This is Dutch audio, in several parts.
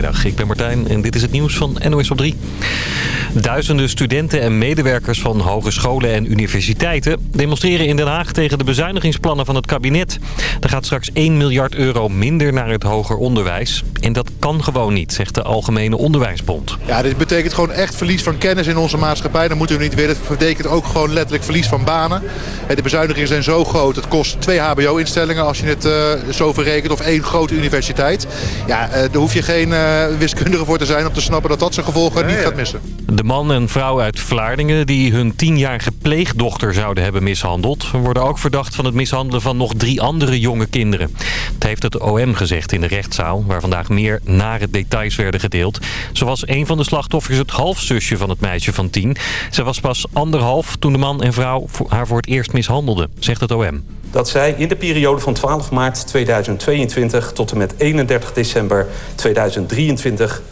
Ik ben Martijn en dit is het nieuws van NOS op 3. Duizenden studenten en medewerkers van hogescholen en universiteiten demonstreren in Den Haag tegen de bezuinigingsplannen van het kabinet. Er gaat straks 1 miljard euro minder naar het hoger onderwijs. En dat kan gewoon niet, zegt de Algemene Onderwijsbond. Ja, dit betekent gewoon echt verlies van kennis in onze maatschappij. Dat moeten we niet willen. Het betekent ook gewoon letterlijk verlies van banen. De bezuinigingen zijn zo groot. Het kost twee hbo-instellingen als je het uh, zo verrekent. Of één grote universiteit. Ja, uh, daar hoef je geen uh, wiskundige voor te zijn om te snappen dat dat zijn gevolgen niet gaat missen. De man en vrouw uit Vlaardingen die hun tienjarige pleegdochter zouden hebben mishandeld... worden ook verdacht van het mishandelen van nog drie andere jonge kinderen. Het heeft het OM gezegd in de rechtszaal... waar vandaag meer nare details werden gedeeld. Zo was een van de slachtoffers het halfzusje van het meisje van tien. Ze was pas anderhalf toen de man en vrouw haar voor het eerst mishandelden, zegt het OM dat zij in de periode van 12 maart 2022 tot en met 31 december 2023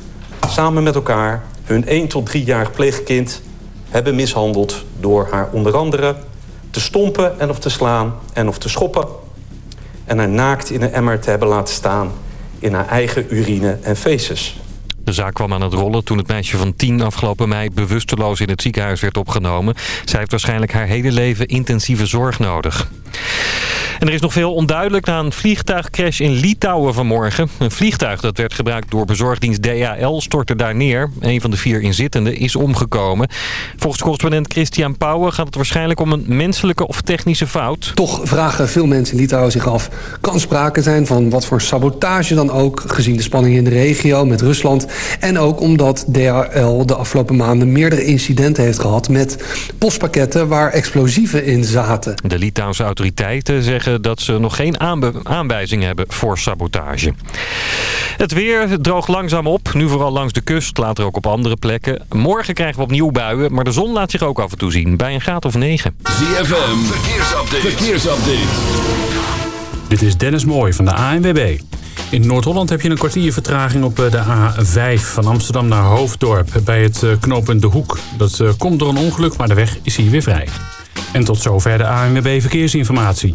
samen met elkaar hun 1 tot 3-jarig pleegkind hebben mishandeld door haar onder andere te stompen en of te slaan en of te schoppen en haar naakt in een emmer te hebben laten staan in haar eigen urine en feces. De zaak kwam aan het rollen toen het meisje van 10 afgelopen mei bewusteloos in het ziekenhuis werd opgenomen. Zij heeft waarschijnlijk haar hele leven intensieve zorg nodig. En er is nog veel onduidelijk na een vliegtuigcrash in Litouwen vanmorgen. Een vliegtuig dat werd gebruikt door bezorgdienst DHL stortte daar neer. Een van de vier inzittenden is omgekomen. Volgens correspondent Christian Pauwen gaat het waarschijnlijk om een menselijke of technische fout. Toch vragen veel mensen in Litouwen zich af... kan sprake zijn van wat voor sabotage dan ook... gezien de spanning in de regio met Rusland... en ook omdat DHL de afgelopen maanden meerdere incidenten heeft gehad... met postpakketten waar explosieven in zaten. De Litouwse autoriteiten zeggen dat ze nog geen aanwijzing hebben voor sabotage. Het weer droogt langzaam op. Nu vooral langs de kust, later ook op andere plekken. Morgen krijgen we opnieuw buien, maar de zon laat zich ook af en toe zien. Bij een graad of 9. ZFM, verkeersupdate. verkeersupdate. Dit is Dennis Mooij van de ANWB. In Noord-Holland heb je een kwartier vertraging op eh, de A5 van Amsterdam naar Hoofddorp bij het eh, knooppunt De Hoek. Dat eh, komt door een ongeluk, maar de weg is hier weer vrij. En tot zover de ANWB Verkeersinformatie.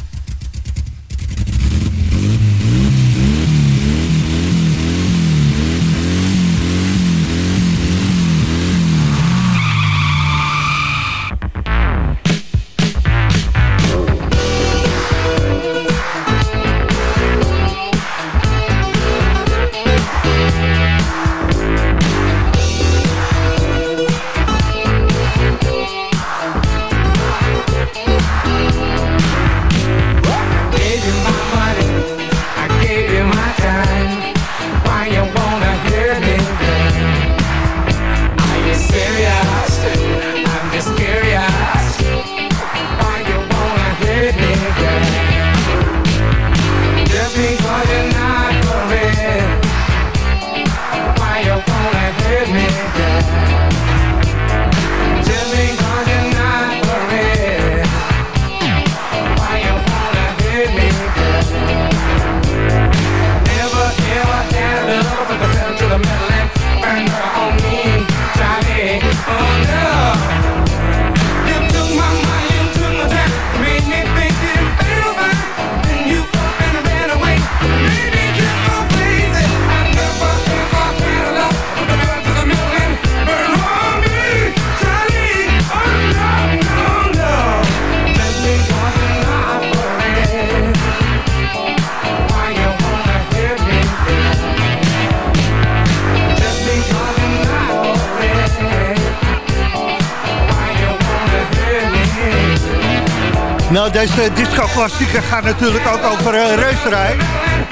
Deze disco-klassieker gaat natuurlijk ook over uh, reuterij.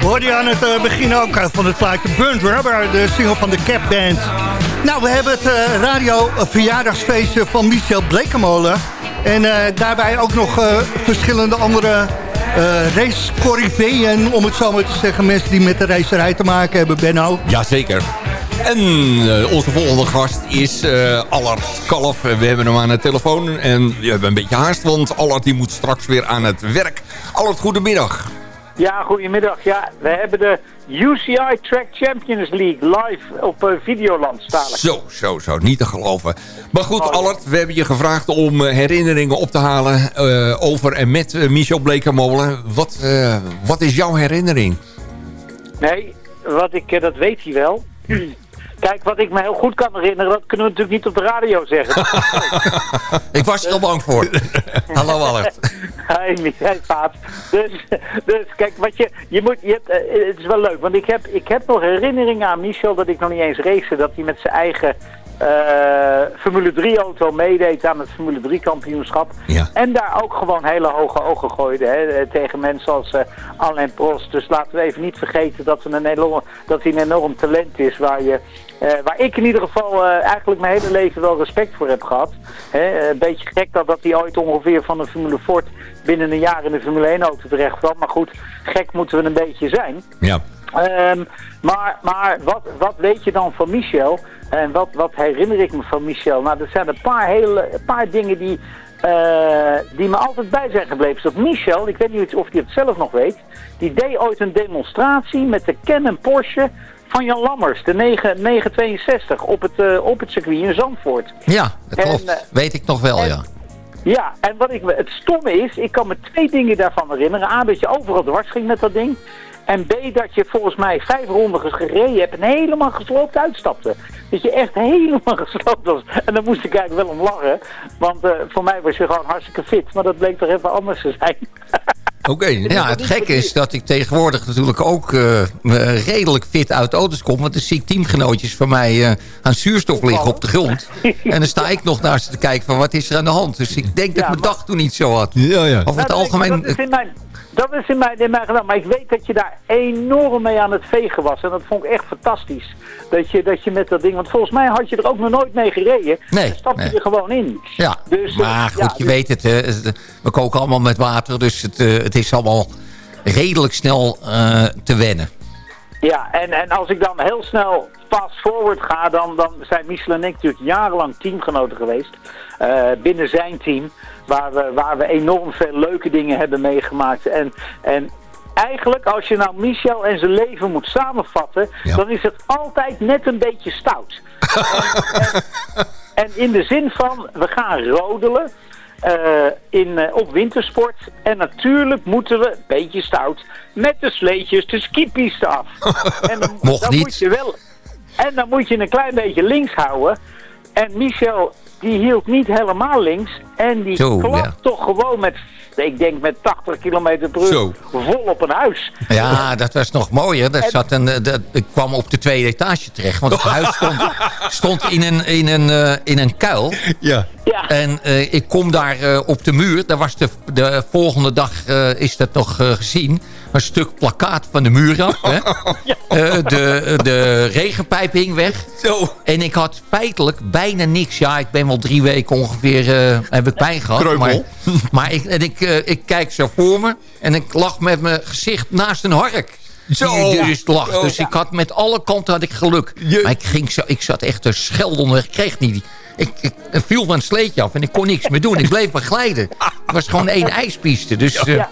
hoorde je aan het uh, begin ook van het plaatje Burnt Rubber, de single van de Cap Band. Nou, we hebben het uh, radio verjaardagsfeestje van Michel Blekemolen. En uh, daarbij ook nog verschillende andere racecorriveeën, om het zo maar te zeggen. Mensen die met de racerij te maken hebben, Benno. Jazeker. En onze volgende gast is uh, Allard Kalf. We hebben hem aan de telefoon en we hebben een beetje haast, want Allard die moet straks weer aan het werk. Allard, goedemiddag. Ja, goedemiddag. Ja, we hebben de UCI Track Champions League live op uh, Videoland staan. Zo, zo, zo. Niet te geloven. Maar goed, oh, Allard, we hebben je gevraagd om herinneringen op te halen uh, over en met Michel Blekermolen. Wat, wat is jouw herinnering? Nee, wat ik, dat weet hij wel. Kijk, wat ik me heel goed kan herinneren, dat kunnen we natuurlijk niet op de radio zeggen. ik was er al bang voor. Hallo Albert. Hey, hey Paap. Dus, dus kijk, wat je, je moet, je hebt, uh, het is wel leuk, want ik heb, ik heb nog herinneringen aan Michel dat ik nog niet eens race, dat hij met zijn eigen Formule 3 auto meedeed aan het Formule 3 kampioenschap. Ja. En daar ook gewoon hele hoge ogen gooide hè, eh, tegen mensen als uh, Alain Prost. Dus laten we even niet vergeten dat, we een enorm, dat hij een enorm talent is waar je... Uh, waar ik in ieder geval uh, eigenlijk mijn hele leven wel respect voor heb gehad. Een beetje gek dat, dat hij ooit ongeveer van een Formule Ford binnen een jaar in de Formule 1 auto terecht kwam. Maar goed, gek moeten we een beetje zijn. Ja. Um, maar maar wat, wat weet je dan van Michel? En wat, wat herinner ik me van Michel? Nou, er zijn een paar, hele, een paar dingen die, uh, die me altijd bij zijn gebleven. Dat Michel, ik weet niet of hij het zelf nog weet, die deed ooit een demonstratie met de Canon Porsche van Jan Lammers, de 9, 962, op het, uh, op het circuit in Zandvoort. Ja, dat klopt. En, uh, weet ik nog wel, en, ja. Ja, en wat ik, het stomme is, ik kan me twee dingen daarvan herinneren. A, dat je overal dwars ging met dat ding. En B, dat je volgens mij vijf ronden gereden hebt en helemaal gesloopt uitstapte. Dat je echt helemaal gesloopt was. En dan moest ik eigenlijk wel om lachen. Want uh, voor mij was je gewoon hartstikke fit. Maar dat bleek toch even anders te zijn. Oké, okay, ja, het gekke is dat ik tegenwoordig natuurlijk ook uh, redelijk fit uit auto's kom. Want dan zie ik teamgenootjes van mij uh, aan zuurstof liggen op de grond. En dan sta ik nog naar ze te kijken van wat is er aan de hand. Dus ik denk dat ja, mijn dag toen niet zo had. Ja, ja. Of het nou, algemeen... Dat is in mijn, dat is in mijn, in mijn gedaan. Maar ik weet dat je daar enorm mee aan het vegen was. En dat vond ik echt fantastisch. Dat je, dat je met dat ding... Want volgens mij had je er ook nog nooit mee gereden. Nee. Dan stapte nee. je er gewoon in. Ja, dus, maar goed, ja, je dus... weet het. Hè. We koken allemaal met water. Dus het, uh, het is allemaal redelijk snel uh, te wennen. Ja, en, en als ik dan heel snel fast forward ga... dan, dan zijn Michel en ik natuurlijk jarenlang teamgenoten geweest. Binnen zijn team. Waar we, waar we enorm veel leuke dingen hebben meegemaakt. En, en eigenlijk, als je nou Michel en zijn leven moet samenvatten... Ja. dan is het altijd net een beetje stout. en, en, en, in de zin van, we gaan rodelen... Uh, in, uh, op wintersport. En natuurlijk moeten we, een beetje stout, met de sleetjes de skipiste af. en dan, Mocht dan niet. Moet je wel, en dan moet je een klein beetje links houden. En Michel die hield niet helemaal links. En die Zo, klapt ja. toch gewoon met, ik denk met 80 km per uur, vol op een huis. Ja, dat was nog mooier. Dat zat een, dat, ik kwam op de tweede etage terecht. Want het huis stond, stond in, een, in, een, uh, in een kuil. Ja. ja. En uh, ik kom daar uh, op de muur. Daar was de, de volgende dag, is dat nog gezien een stuk plakkaat van de muur af. Hè? Uh, de, de regenpijp hing weg. Zo. En ik had feitelijk bijna niks. Ja, ik ben wel drie weken ongeveer, uh, heb ik pijn gehad. Kreupel. Maar, maar ik, en ik, uh, ik kijk zo voor me en ik lag met mijn gezicht naast een hark. Zo. Die dus lag. Dus ik had met alle kanten had ik geluk. Je... Maar ik, ging zo, ik zat echt te schelden onder. Ik kreeg niet... Ik, ik, ik, viel van het sleetje af en ik kon niks meer doen. Ik bleef maar glijden. Het was gewoon één ijspiste. Dus... Uh,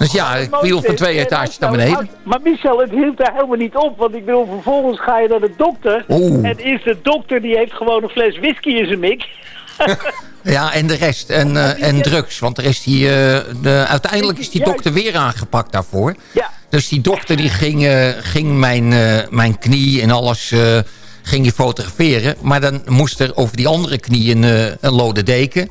dus ja, ik viel van twee etages naar beneden. Maar Michel, het hield daar helemaal niet op. Want ik bedoel, vervolgens ga je naar de dokter. Oeh. En is de dokter, die heeft gewoon een fles whisky in zijn mik. ja, en de rest. En, uh, en drugs. Want er is die, uh, de, uiteindelijk is die dokter weer aangepakt daarvoor. Ja. Dus die dokter die ging, uh, ging mijn, mijn knie en alles ging je fotograferen. Maar dan moest er over die andere knie een, een lode deken.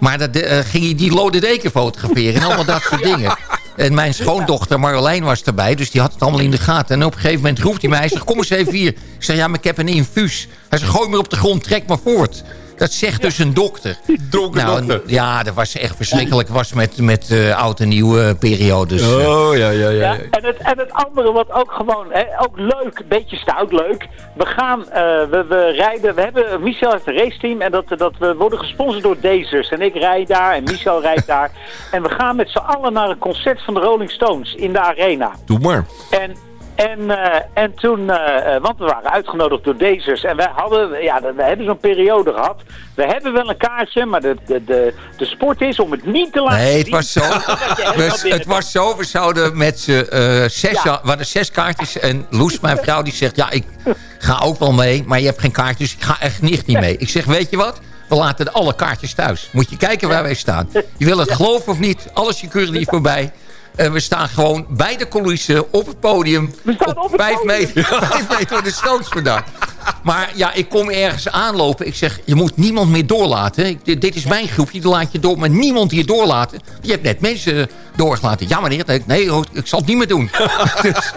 Maar dat, ging je die lode deken fotograferen en allemaal dat soort dingen. En mijn schoondochter Marjolein was erbij. Dus die had het allemaal in de gaten. En op een gegeven moment roept hij mij. Hij zegt, kom eens even hier. Ik zeg, ja, maar ik heb een infuus. Hij zegt, gooi me op de grond, trek maar voort. Dat zegt dus een dokter. Dronken Nou, dokter. Ja, dat was echt verschrikkelijk. was met, met eh, oud en nieuwe periodes. Oh, ja, ja, ja. Ja, ja. en, het, en het andere wat ook gewoon, hè, ook leuk, een beetje stout leuk. We gaan, eh, we, we rijden, we hebben, Michel heeft een raceteam en dat, dat we worden gesponsord door Dazers. En ik rijd daar en Michel rijdt daar. En we gaan met z'n allen naar een concert van de Rolling Stones in de arena. Doe maar. En, en, eh, en toen, eh, eh, want we waren uitgenodigd door Dazers. En wij hadden, ja, we hebben zo'n periode gehad. We hebben wel een kaartje, maar de, de, de, de sport is om het niet te laten Nee, het zien. was zo. We, het was zo, we zouden met z'n zes, Ja. we zes kaartjes. En Loes, mijn vrouw, die zegt, ja, ik ga ook wel mee. Maar je hebt geen kaartje, dus ik ga echt niet, niet mee. Ik zeg, weet je wat? We laten alle kaartjes thuis. Moet je kijken waar wij staan. Je wil het geloven of niet, alle security voorbij. En we staan gewoon bij de coulissen op het podium. We staan op het vijf podium. meter, vijf meter van de Stones vandaan. Maar ja, ik kom ergens aanlopen. Ik zeg, je moet niemand meer doorlaten. Ik, dit, is mijn groepje, die laat je door. Maar niemand hier doorlaten. Je hebt net mensen doorgelaten. Ja meneer, nee, ik zal het niet meer doen. dus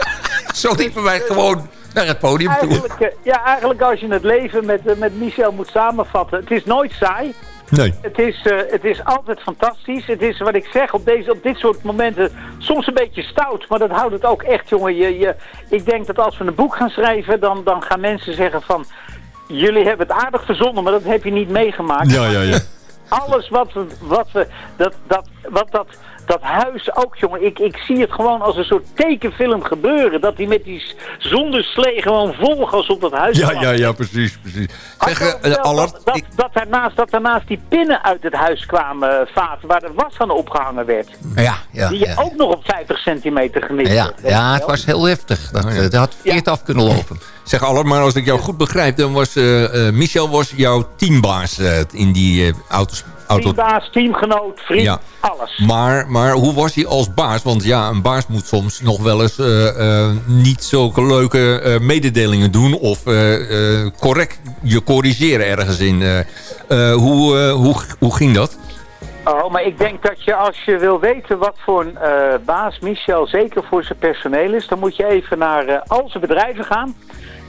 zo liepen wij gewoon naar het podium toe. Eigenlijk, eh, ja, eigenlijk als je het leven met, eh, met Michel moet samenvatten. Het is nooit saai. Nee. Het is, eh, het is altijd fantastisch. Het is wat ik zeg op, deze, op dit soort momenten soms een beetje stout. Maar dat houdt het ook echt, jongen. Je, je, ik denk dat als we een boek gaan schrijven, dan, dan gaan mensen zeggen van... Jullie hebben het aardig verzonnen, maar dat heb je niet meegemaakt. Ja, ja, ja. Alles wat we, wat we dat, dat, wat dat, dat huis ook, jongen. Ik, ik zie het gewoon als een soort tekenfilm gebeuren. Dat die met die zonderslee gewoon volgas op dat huis Ja, ja, ja, precies, precies. Zeg, Allard, dat, dat, ik- dat, daarnaast, dat daarnaast die pinnen uit het huis kwamen, eh, vaten, waar de was aan opgehangen werd. Ja, ja, die je ja. ook nog op 50 centimeter gemist Ja, ja het was heel heftig. Dat, Oh, ja. eh, dat had verkeerd af kunnen lopen. zeg Allard, maar als ik jou goed begrijp... dan was eh, eh, Michel was jouw teambaas eh, in die auto's. Auto... Teambaas, teamgenoot, vriend, Ja. alles. Maar, maar hoe was hij als baas? Want ja, een baas moet soms nog wel eens eh, eh, niet zulke leuke eh, mededelingen doen... of correct je corrigeren ergens in. Hoe, hoe, hoe ging dat? Oh, maar ik denk dat je als je wil weten wat voor een baas Michel zeker voor zijn personeel is, dan moet je even naar al zijn bedrijven gaan.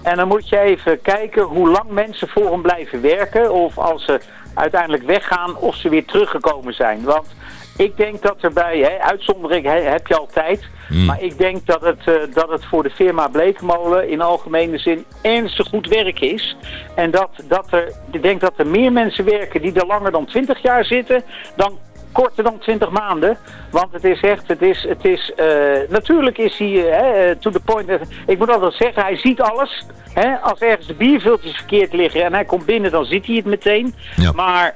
En dan moet je even kijken hoe lang mensen voor hem blijven werken. Of als ze uiteindelijk weggaan, of ze weer teruggekomen zijn. Want ik denk dat erbij, hè, uitzondering hè, heb je altijd. Maar ik denk dat het, eh, dat het voor de firma Bleekmolen in algemene zin ernstig goed werk is. En dat, dat er, ik denk dat er meer mensen werken die er langer dan 20 jaar zitten dan korter dan 20 maanden. Want het is echt, het is, het is, eh, natuurlijk is hij hè, to the point. ik moet altijd zeggen, hij ziet alles. Hè? Als ergens de bierviltjes verkeerd liggen en hij komt binnen, dan ziet hij het meteen. Ja. Maar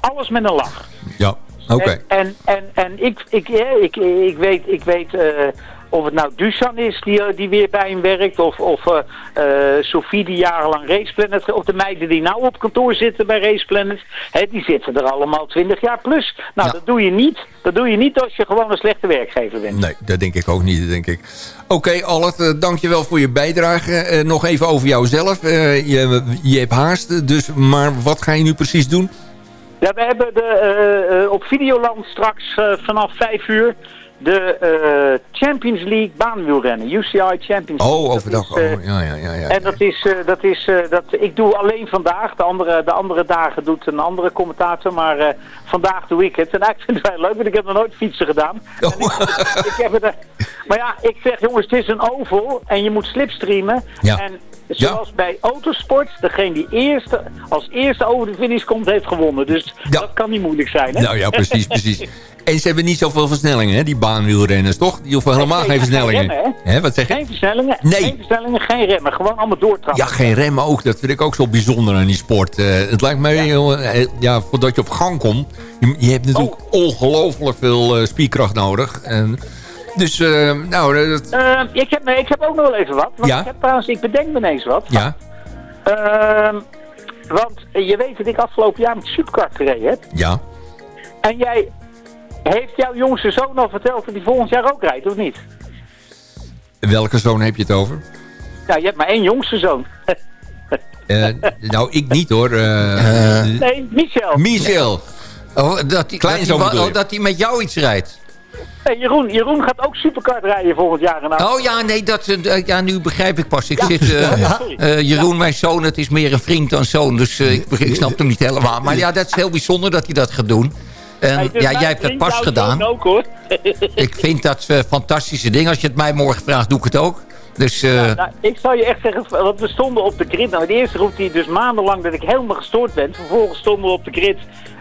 alles met een lach. Ja, oké. En, en, en, en ik, ik, hè, ik, ik weet, ik weet of het nou Dusan is die, eh, die weer bij hem werkt. Of, of eh, eh, Sophie die jarenlang Raceplanet. Of de meiden die nou op kantoor zitten bij Raceplanet. Hè, die zitten er allemaal 20 jaar plus. Nou, Ja. dat doe je niet. Dat doe je niet als je gewoon een slechte werkgever bent. Nee, dat denk ik ook niet, denk ik. Oké, Allard, eh, dankjewel voor je bijdrage. Nog even over jouzelf. Je, je hebt haast, dus, maar wat ga je nu precies doen? Ja, we hebben de, op Videoland straks vanaf 5 uur de eh, Champions League baanwielrennen. UCI Champions League. Oh, overdag. eh, oh, ja, ja, ja. ja. En dat is, eh, dat is eh, dat, ik doe alleen vandaag. De andere, de andere dagen doet een andere commentator. Maar eh, vandaag doe ik het. En eigenlijk vind ik het wel leuk, want ik heb nog nooit fietsen gedaan. Oh. ik, ik heb het, eh, maar ja, ik zeg jongens, het is een oval en je moet slipstreamen. Ja. En zoals bij autosport, degene die eerste, als eerste over de finish komt, heeft gewonnen. Dus Ja. dat kan niet moeilijk zijn, hè? Nou ja, precies, precies. En ze hebben niet zoveel versnellingen, hè, die baanwielrenners, toch? Die hoeven helemaal Nee, geen ja, versnellingen. remmen, Hè, wat zeg je? Geen versnellingen, Nee. geen versnellingen, geen remmen. Gewoon allemaal doortrappen. Ja, geen remmen ook. Dat vind ik ook zo bijzonder aan die sport. Eh, het lijkt mij, ja. ja, voordat je op gang komt... Je, je hebt natuurlijk Oh. ongelooflijk veel eh, spierkracht nodig. En, dus, eh, nou, dat, Eh, ik, heb, ik heb ook nog wel even wat. Want Ja? ik heb trouwens, ik bedenk me ineens wat. ja, Ehm, want eh, je weet dat ik afgelopen jaar met superkart gereden heb. ja. En jij, heeft jouw jongste zoon al verteld dat hij volgend jaar ook rijdt, of niet? Welke zoon heb je het over? Ja, je hebt maar één jongste zoon. Eh, nou, ik niet hoor. Eh, nee, Michel. Michel. Oh, dat hij oh, met jou iets rijdt. Hey, Jeroen, Jeroen gaat ook superkart rijden volgend jaar. Nou. Oh ja, nee, dat, eh, ja, nu begrijp ik pas. Ik zit, eh, Ja, eh, Jeroen, mijn zoon, het is meer een vriend dan zoon. Dus eh, ik, ik snap hem niet helemaal. Maar ja, dat is heel bijzonder dat hij dat gaat doen. En dus ja, jij hebt dat vriend, pas gedaan. ook, hoor. Ik vind dat eh, fantastische dingen. Als je het mij morgen vraagt, doe ik het ook. Dus eh, Nou, ik zou je echt zeggen, want we stonden op de grid. Nou, de eerste route die dus maandenlang dat ik helemaal gestoord ben. Vervolgens stonden we op de grid.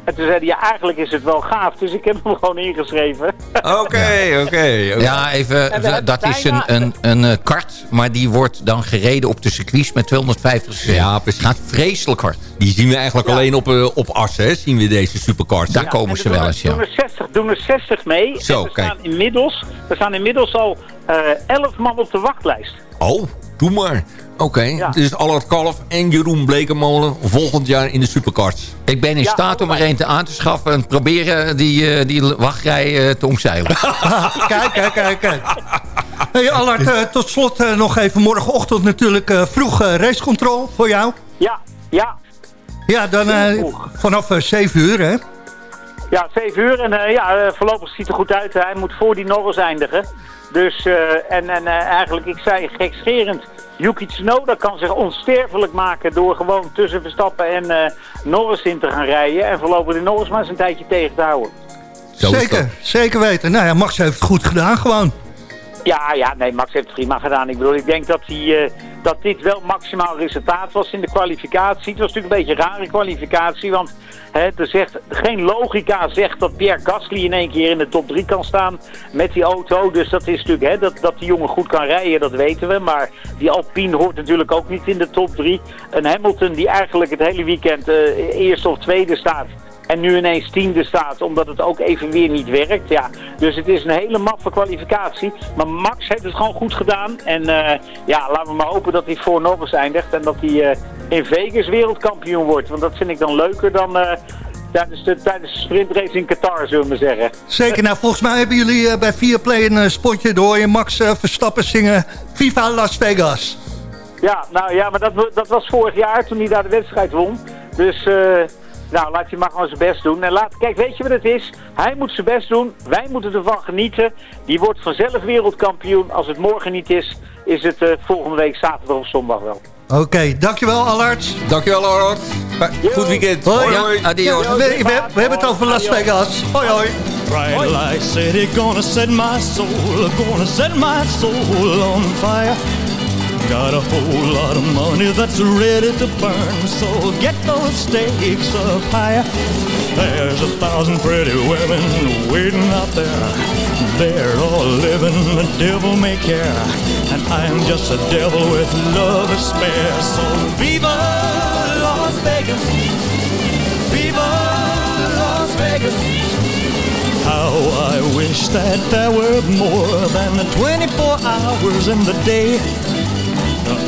En toen zeiden ja, eigenlijk is het wel gaaf. Dus ik heb hem gewoon ingeschreven. Oké, oké. ja, even, dat is een, een, een eh, kart. Maar die wordt dan gereden op de circuits met 250 cc. Ja, precies. Gaat vreselijk hard. Die zien we eigenlijk Ja. alleen op, eh, op assen, hè? zien we deze supercars. Daar Ja, komen en ze wel eens, ja. Doen er 60, doen er 60 mee. Zo, en we kijk. Staan inmiddels, we staan inmiddels al eh 11 man op de wachtlijst. Oh, doe maar. Oké, Ja. dus Allard Kalf en Jeroen Blekemolen volgend jaar in de supercars. Ik ben in Ja, staat om er een te aan te schaffen... en proberen die, eh, die wachtrij eh, te omzeilen. kijk, kijk, kijk, kijk. Hey, Allard, eh, tot slot nog even morgenochtend natuurlijk eh, vroeg eh, racecontrole voor jou. Ja, ja, Ja, dan eh, vanaf eh, 7 uur, hè? ja, 7 uur. En eh, ja, voorlopig ziet het er goed uit. Hij moet voor die Norris eindigen. Dus, eh, en, en eh, eigenlijk, ik zei gekscherend... Yuki Tsunoda kan zich onsterfelijk maken door gewoon tussen Verstappen en eh, Norris in te gaan rijden. En voorlopig die Norris maar eens een tijdje tegen te houden. Zeker, zeker weten. Nou ja, Max heeft het goed gedaan gewoon. Ja, ja, nee, Max heeft het prima gedaan. Ik bedoel, ik denk dat, hij, eh, dat dit wel maximaal resultaat was in de kwalificatie. Het was natuurlijk een beetje een rare kwalificatie, want hè, er zegt, geen logica zegt dat Pierre Gasly in één keer in de top 3 kan staan met die auto. Dus dat is natuurlijk, hè, dat, dat die jongen goed kan rijden, dat weten we. Maar die Alpine hoort natuurlijk ook niet in de top 3. Een Hamilton die eigenlijk het hele weekend eh, eerste of tweede staat. En nu ineens tiende staat, omdat het ook even weer niet werkt. Ja, dus het is een hele maffe kwalificatie. Maar Max heeft het gewoon goed gedaan. En eh, ja, laten we maar hopen dat hij voor Norris eindigt. En dat hij eh, in Vegas wereldkampioen wordt. Want dat vind ik dan leuker dan eh, tijdens, de, tijdens de sprintrace in Qatar, zullen we zeggen. Zeker, nou volgens mij hebben jullie bij Viaplay een spotje... door je Max Verstappen zingen Viva Las Vegas. Ja, nou ja, maar dat, dat was vorig jaar toen hij daar de wedstrijd won. Dus, nou, laat hij maar gewoon zijn best doen. En laat, kijk, weet je wat het is? Hij moet zijn best doen. Wij moeten ervan genieten. Die wordt vanzelf wereldkampioen. Als het morgen niet is, is het eh, volgende week zaterdag of zondag wel. Oké, dankjewel Allard. Dankjewel, Allard. Goed weekend. Hoi. Hoi, hoi. Adios. We, we- we hebben het over Las Vegas. Hoi hoi. Bright light city gonna set my soul, gonna set my soul on fire. Got a whole lot of money that's ready to burn, so get those stakes up higher. There's a thousand pretty women waiting out there. They're all living the devil may care, and I'm just a devil with love to spare. So viva Las Vegas, viva Las Vegas. How I wish that there were more than the 24 hours in the day.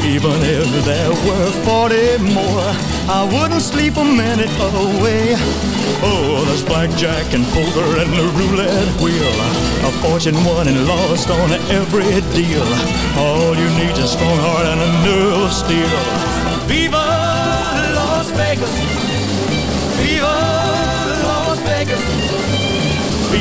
Even if there were 40 more, I wouldn't sleep a minute away. Oh, there's blackjack and poker and the roulette wheel. A fortune won and lost on every deal. All you need is a strong heart and a nerve of steel. Viva Las Vegas! Viva Las Vegas!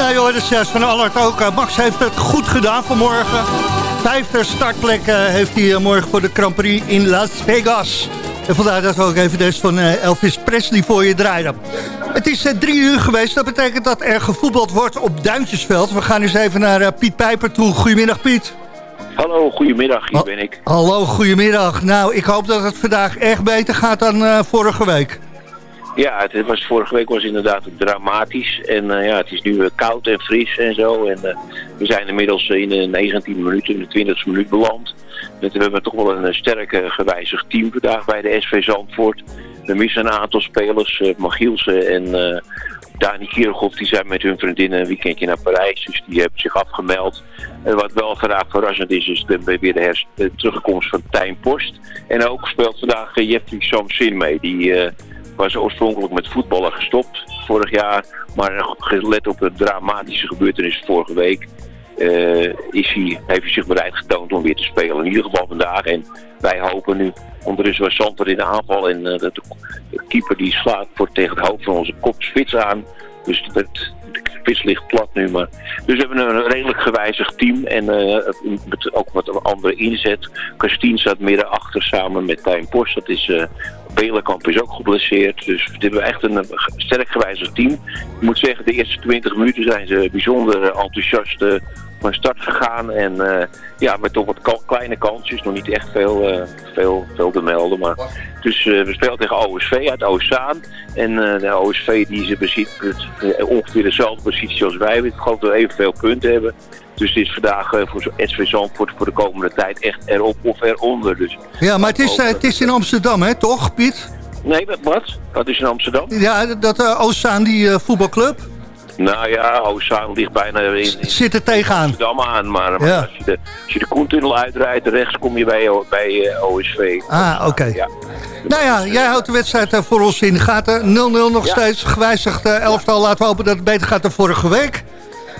Nou joh, dat is juist van Allard ook. Eh, Max heeft het goed gedaan vanmorgen. Vijfde startplek eh, heeft hij eh, morgen voor de Grand Prix in Las Vegas. En vandaar dat we ook even deze van Elvis Presley voor je draaien. Het is drie uur geweest. Dat betekent dat er gevoetbald wordt op Duintjesveld. We gaan eens even naar Piet Pijper toe. Goedemiddag Piet. Hallo, goedemiddag, hier ben ik. Hallo, goedemiddag. Nou, ik hoop dat het vandaag echt beter gaat dan vorige week. Ja, het was, vorige week was inderdaad dramatisch. En uh, ja, het is nu koud en fris en zo. En uh, we zijn inmiddels in de 19 minuten, in de 20e minuut beland. Dat we hebben toch wel een sterk gewijzigd team vandaag bij de SV Zandvoort. We missen een aantal spelers, Magielsen en Dani Kierhoff, die zijn met hun vriendinnen een weekendje naar Parijs. Dus die hebben zich afgemeld. En wat wel vandaag verrassend is, is de, weer de, de terugkomst van Tijn Post. En ook speelt vandaag uh, Jeffrey Samsin mee. Die uh, was oorspronkelijk met voetballen gestopt vorig jaar. Maar gelet op de dramatische gebeurtenissen vorige week... Uh, is hij, heeft hij zich bereid getoond om weer te spelen. In ieder geval vandaag. En wij hopen nu, ondertussen was Santer in de aanval. En uh, de, keeper die slaat voor tegen het hoofd van onze kop spits aan. Dus het, spits ligt plat nu. Maar. Dus we hebben een redelijk gewijzigd team. En uh, met ook wat andere inzet. Christine staat midden achter samen met Tijn Post. Dat is... Uh, Belenkamp is ook geblesseerd. Dus we hebben echt een sterk gewijzigd team. Ik moet zeggen, de eerste 20 minuten zijn ze bijzonder enthousiast van start gegaan. En uh, ja, met toch wat kleine kansjes. Nog niet echt veel, uh, veel, veel te melden. Maar, dus uh, we spelen tegen OSV uit Oostzaan. En de OSV die ze bezit ongeveer dezelfde positie als wij. Ik geloof dat we evenveel punten hebben. Dus het is vandaag voor SV Zandvoort voor de komende tijd echt erop of eronder. Dus ja, maar het is, het is in Amsterdam, hè, toch, Piet? Nee, wat? Wat is in Amsterdam? Ja, dat uh, Oostzaan, die voetbalclub. Nou ja, Oostzaan ligt bijna in, in Zit er tegenaan. Amsterdam aan. Maar, maar ja. als, je de, als je de Koentunnel uitrijdt, rechts kom je bij, bij uh, OSV. Ah, oké. Okay. Ja. Nou ja, jij houdt de wedstrijd uh, voor ons in de gaten. 0-0 nog ja. steeds, gewijzigd uh, elftal. Laten we hopen dat het beter gaat dan vorige week.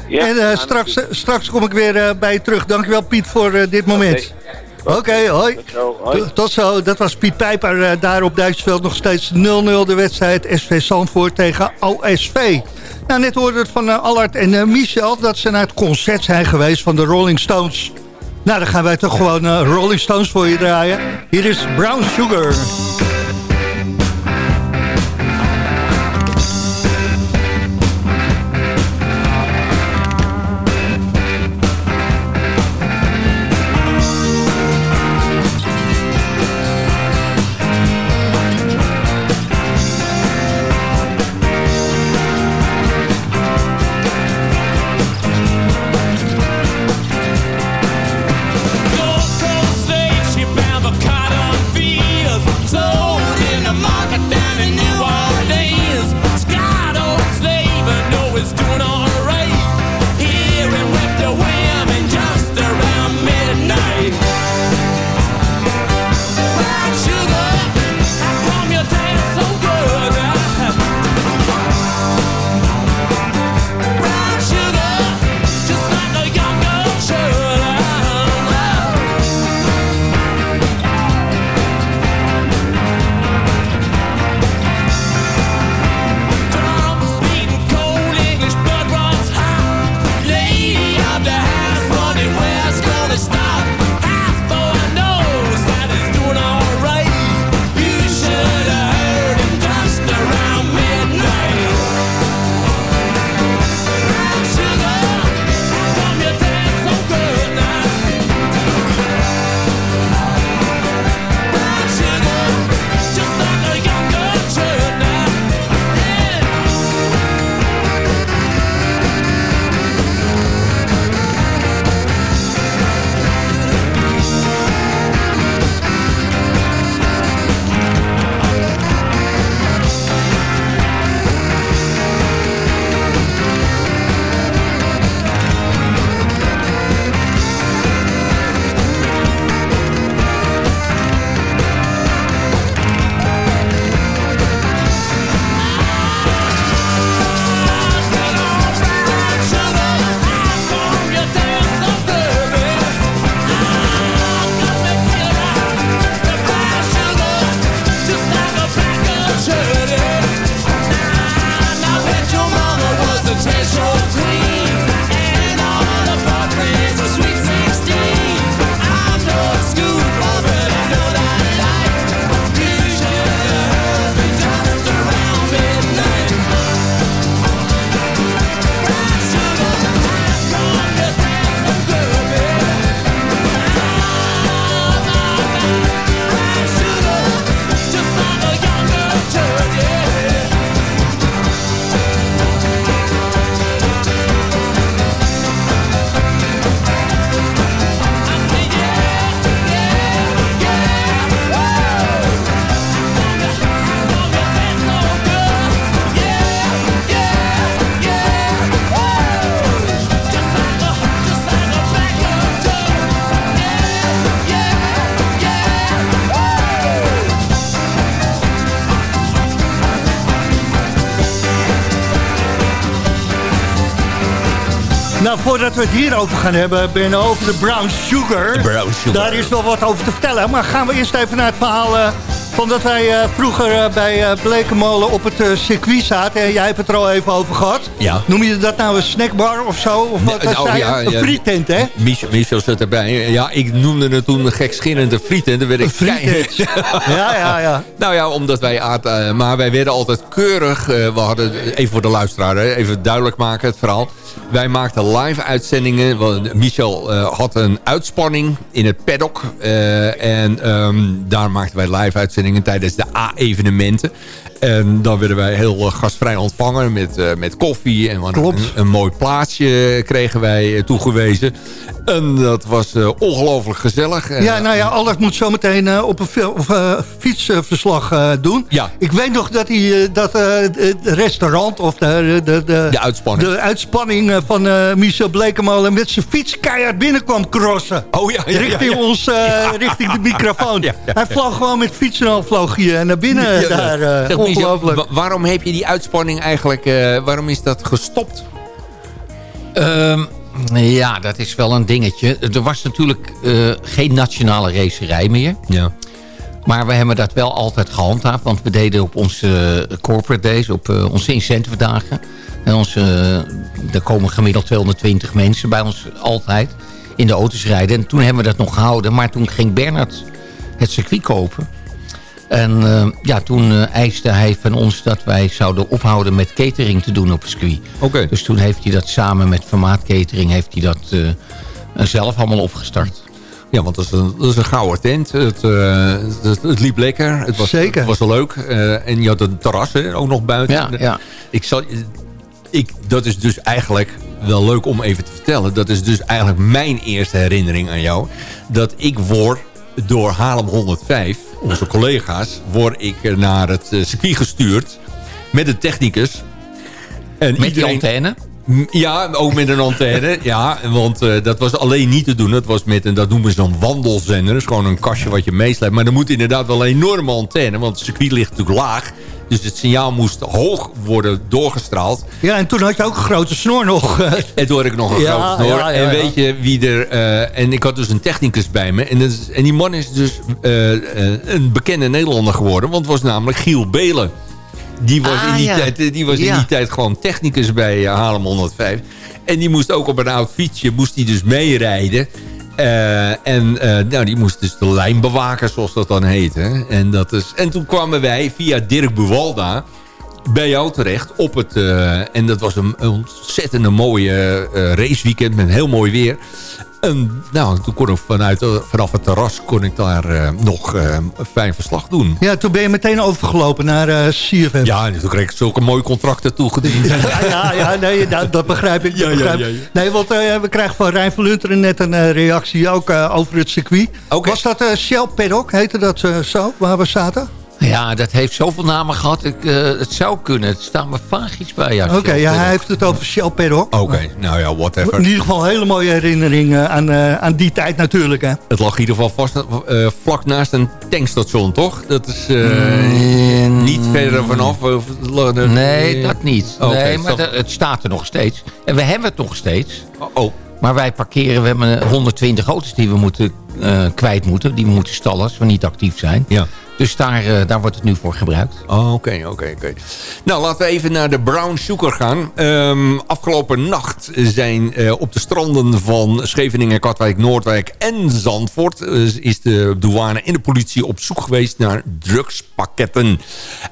Ja, en straks, straks kom ik weer bij je terug. Dankjewel Piet voor dit moment. Oké, okay, hoi. Tot zo, hoi. Tot zo, dat was Piet Pijper daar op Duitsveld. Nog steeds 0-0 de wedstrijd SV Zandvoort tegen OSV. Nou, net hoorde het van uh, Allard en uh, Michel dat ze naar het concert zijn geweest van de Rolling Stones. Nou, dan gaan wij toch gewoon Rolling Stones voor je draaien. Hier is Brown Sugar. Voordat we het hierover gaan hebben, Ben, over de brown sugar. brown sugar. Daar is wel wat over te vertellen. Maar gaan we eerst even naar het verhaal uh, van dat wij uh, vroeger uh, bij Blekenmolen op het circuit zaten. En jij hebt het er al even over gehad. Ja. Noem je dat nou een snackbar of zo? Of wat nou, zei ja, Een frietent, hè? Michel, Michel zit erbij. Ja, ik noemde het toen een gekscherende frieten. Daar werd ik frietent. Ja, ja, ja. Nou ja, omdat wij aten. eh, maar wij werden altijd keurig. eh, we hadden, even voor de luisteraar, even duidelijk maken het verhaal. Wij maakten live uitzendingen. Michel eh, had een uitspanning in het paddock. eh, en ehm, daar maakten wij live uitzendingen tijdens de A-evenementen. En dan werden wij heel eh, gastvrij ontvangen met, eh, met koffie. En. Een, een mooi plaatsje kregen wij eh, toegewezen. En dat was ongelooflijk gezellig. Ja, nou ja, alles moet zometeen eh, op een fietsverslag doen. Ja. Ik weet nog dat, hij, dat het restaurant of de, de, de, De uitspanning. de uitspanning van Michel Blekemolen met zijn fiets keihard binnenkwam crossen. Oh ja, ja, ja, richting. Ons, richting de microfoon. Hij vloog gewoon met fietsen al vloog hier naar binnen Ja, daar. Waarom heb je die uitspanning eigenlijk... eh, waarom is dat gestopt? Ehm, ja, dat is wel een dingetje. Er was natuurlijk eh, geen nationale racerij meer. Ja. Maar we hebben dat wel altijd gehandhaafd. Want we deden op onze corporate days, op eh, onze incentive dagen. En onze, er komen gemiddeld 220 mensen bij ons altijd in de auto's rijden. En toen hebben we dat nog gehouden. Maar toen ging Bernard het circuit kopen. En eh, ja, toen eh, eiste hij van ons dat wij zouden ophouden met catering te doen op het circuit. Oké. Dus toen heeft hij dat samen met Formaat Catering heeft hij dat eh, zelf allemaal opgestart. Ja, want dat is een, dat is een gouden tent. Het, het, het liep lekker. Het was, Zeker. Het was wel leuk. En je had een terras hè, ook nog buiten. Ja, ja. Ik zal, ik, dat is dus eigenlijk wel leuk om even te vertellen. Dat is dus eigenlijk mijn eerste herinnering aan jou. Dat ik word door Haarlem 105, onze collega's... word ik naar het eh, circuit gestuurd met een technicus. En Met die antenne? Ja, ook met een antenne. ja, want eh, dat was alleen niet te doen. Dat was met een, dat noemen ze een wandelzender. Dat is gewoon een kastje wat je meesleept. Maar er moet inderdaad wel een enorme antenne. Want het circuit ligt natuurlijk laag. Dus het signaal moest hoog worden doorgestraald. Ja, en toen had je ook een grote snor nog. En toen had ik nog een Ja, grote snor. ja, ja, en weet je wie er... eh, en ik had dus een technicus bij me. En, dat is- en die man is dus eh, eh, een bekende Nederlander geworden. Want het was namelijk Giel Belen. Die was, Ah, in, die tijd, die was in die tijd gewoon technicus bij Haarlem 105. En die moest ook op een oud fietsje moest die dus meerijden. Eh, en eh, nou, die moest dus de lijn bewaken, zoals dat dan heet. Hè? En, dat is, en toen kwamen wij via Dirk Buwalda bij jou terecht op het... eh, en dat was een, ontzettende mooie raceweekend met heel mooi weer. En nou, toen kon ik vanuit, eh, vanaf het terras kon ik daar eh, nog eh, een fijn verslag doen. Ja, toen ben je meteen overgelopen naar eh CFM. Ja, en toen kreeg ik zulke mooie contracten toegediend. Ja, ja, ja nee, dat, dat begrijp ik. Dat Ja, ja, begrijp ja, ik. ja. Nee, want eh, we krijgen van Rijn van Lunteren net een eh, reactie ook eh, over het circuit. Was dat eh, Shell Paddock, heette dat eh, zo, waar we zaten? Ja, dat heeft zoveel namen gehad. Ik, eh, het zou kunnen. Het staat me vaag iets bij. Ja, Oké, ja, hij heeft het over Shell Paddock. Oké, nou ja, whatever. In ieder geval een hele mooie herinnering aan, eh, aan die tijd natuurlijk. Hè. Het lag in ieder geval vast eh, vlak naast een tankstation, toch? Dat is eh, niet verder vanaf. Nee, dat niet. Nee, maar het staat er nog steeds. En we hebben het nog steeds. Oh. Maar wij parkeren, we hebben 120 auto's die we moeten, kwijt moeten. Die we moeten stallen als we niet actief zijn. Ja. Dus daar, eh, daar wordt het nu voor gebruikt. Oh, Oké, oké, oké. Nou, laten we even naar de Brown Sugar gaan. Ehm, afgelopen nacht zijn eh, op de stranden van Scheveningen, Katwijk, Noordwijk en Zandvoort... eh, is de douane en de politie op zoek geweest naar drugspakketten.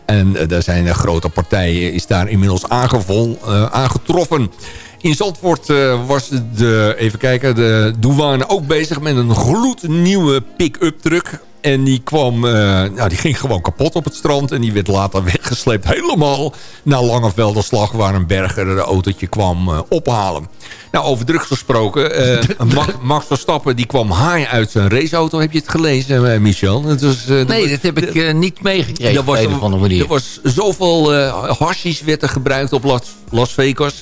En daar zijn grote partijen, is daar inmiddels aangevol, aangetroffen... In Zandvoort was de, even kijken, de douane ook bezig met een gloednieuwe pick-up truck. En die kwam, nou, die ging gewoon kapot op het strand. En die werd later weggesleept helemaal naar Langevelderslag... waar een berger de autootje kwam eh, ophalen. Nou, over drugs gesproken. eh, Ma- Max Verstappen die kwam haai uit zijn raceauto. Heb je het gelezen, Michel? Het was, Nee, dat heb ik niet meegekregen er op was, een of andere manier. er was zoveel eh hashish werd er gebruikt op Las, Las Vegas.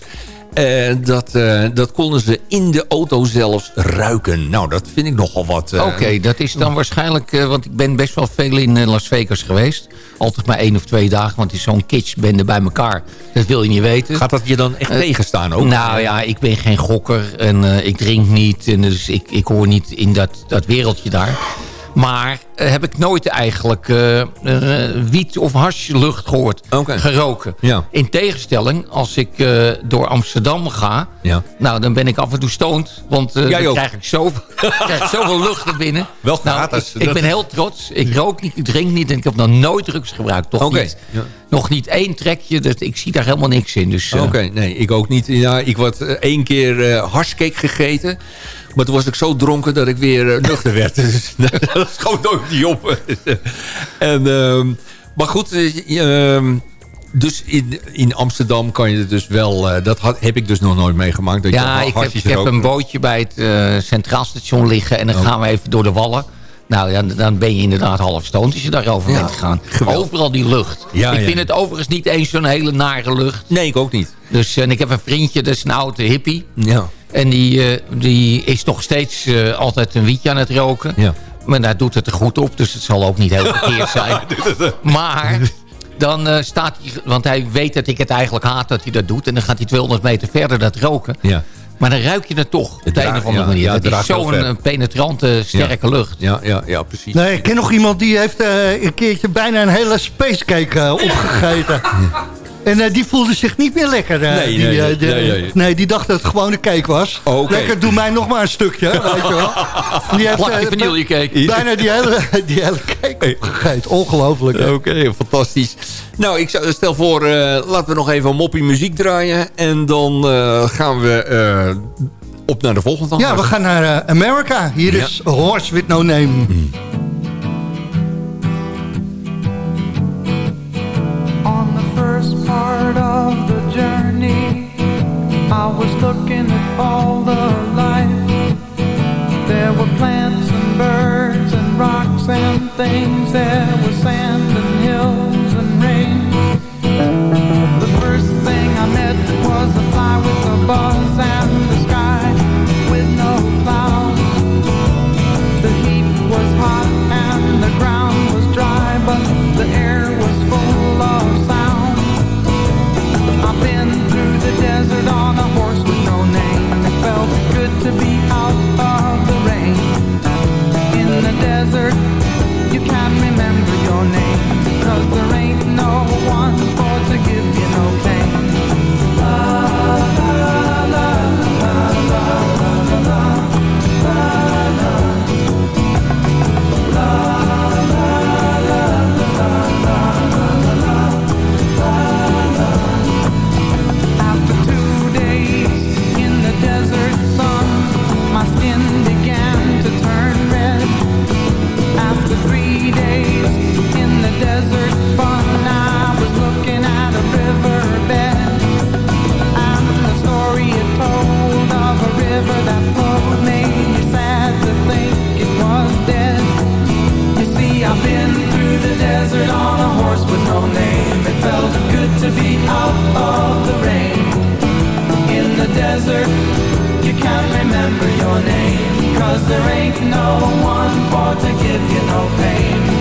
Eh, dat, eh, dat konden ze in de auto zelfs ruiken. Nou, dat vind ik nogal wat. eh, Oké, dat is dan waarschijnlijk... want ik ben best wel veel in Las Vegas geweest. Altijd maar één of twee dagen, want het is zo'n kitschbende bij elkaar. Dat wil je niet weten. Gaat dat je dan echt tegenstaan ook? Nou ja, ik ben geen gokker en ik drink niet. En dus ik, ik hoor niet in dat, dat wereldje daar. Maar eh, heb ik nooit eigenlijk eh, eh, wiet of hashlucht gehoord. Geroken. Ja. In tegenstelling, als ik door Amsterdam ga... Ja. Nou, dan ben ik af en toe stoned. Want dan krijg ik, zoveel, krijg zoveel lucht naar binnen. Wel Nou, gratis. ik, ben heel trots. Ik rook niet, ik drink niet en ik heb nog nooit drugs gebruikt. Toch Oké. niet. Ja. Nog niet één trekje. Dat, ik zie daar helemaal niks in. Dus, Oké, nee, ik ook niet. Ja, ik eh, één keer harscake gegeten. Maar toen was ik zo dronken dat ik weer eh, nuchter werd. Dus dat schoot nooit niet op. en, ehm, maar goed, eh, ehm, dus in, in Amsterdam kan je het dus wel... eh, dat had, heb ik dus nog nooit meegemaakt. Dat je Ja, ik heb, ik heb een bootje bij het Centraal Station liggen. En dan gaan we even door de wallen. Nou, ja, dan ben je inderdaad half stoned als je daarover bent gegaan. Overal die lucht. Ja, ik ja. vind het overigens niet eens zo'n hele nare lucht. Nee, ik ook niet. Dus, en ik heb een vriendje, dat is een oude hippie. Ja. En die, eh, die is nog steeds eh, altijd een wietje aan het roken. Ja. Maar daar doet het er goed op, dus het zal ook niet heel verkeerd zijn. Maar dan eh, staat hij... Want hij weet dat ik het eigenlijk haat dat hij dat doet. En dan gaat hij 200 meter verder dat roken. Ja. Maar dan ruik je het toch op de een of andere ja, manier. ja, het dat is zo'n penetrante, sterke lucht. Ja, ja, ja, precies. Nee, ik ken nog iemand die heeft eh, een keertje bijna een hele spacecake eh, opgegeten. En eh, die voelde zich niet meer lekker. eh, Nee, die, nee, eh, nee, de- nee, nee. nee, die dacht dat het gewoon een cake was. Oh, oké. Lekker, doe mij nog maar een stukje, weet je wel. Die heeft, vanillecake. Bijna die hele, die hele cake opgegeten. Ongelooflijk. Oké, fantastisch. Nou, ik zou- stel voor, eh, laten we nog even een moppie muziek draaien. En dan eh, gaan we eh, op naar de volgende. Ja, we gaan naar Amerika. Hier Ja. is Horse With No Name. On I was looking at all the life. There were plants and birds and rocks and things. There was sand remember your name. Cause there ain't no one for to give you no pain.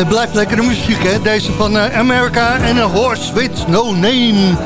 Het blijft lekkere muziek, hè? Deze van eh, America en een horse with no name.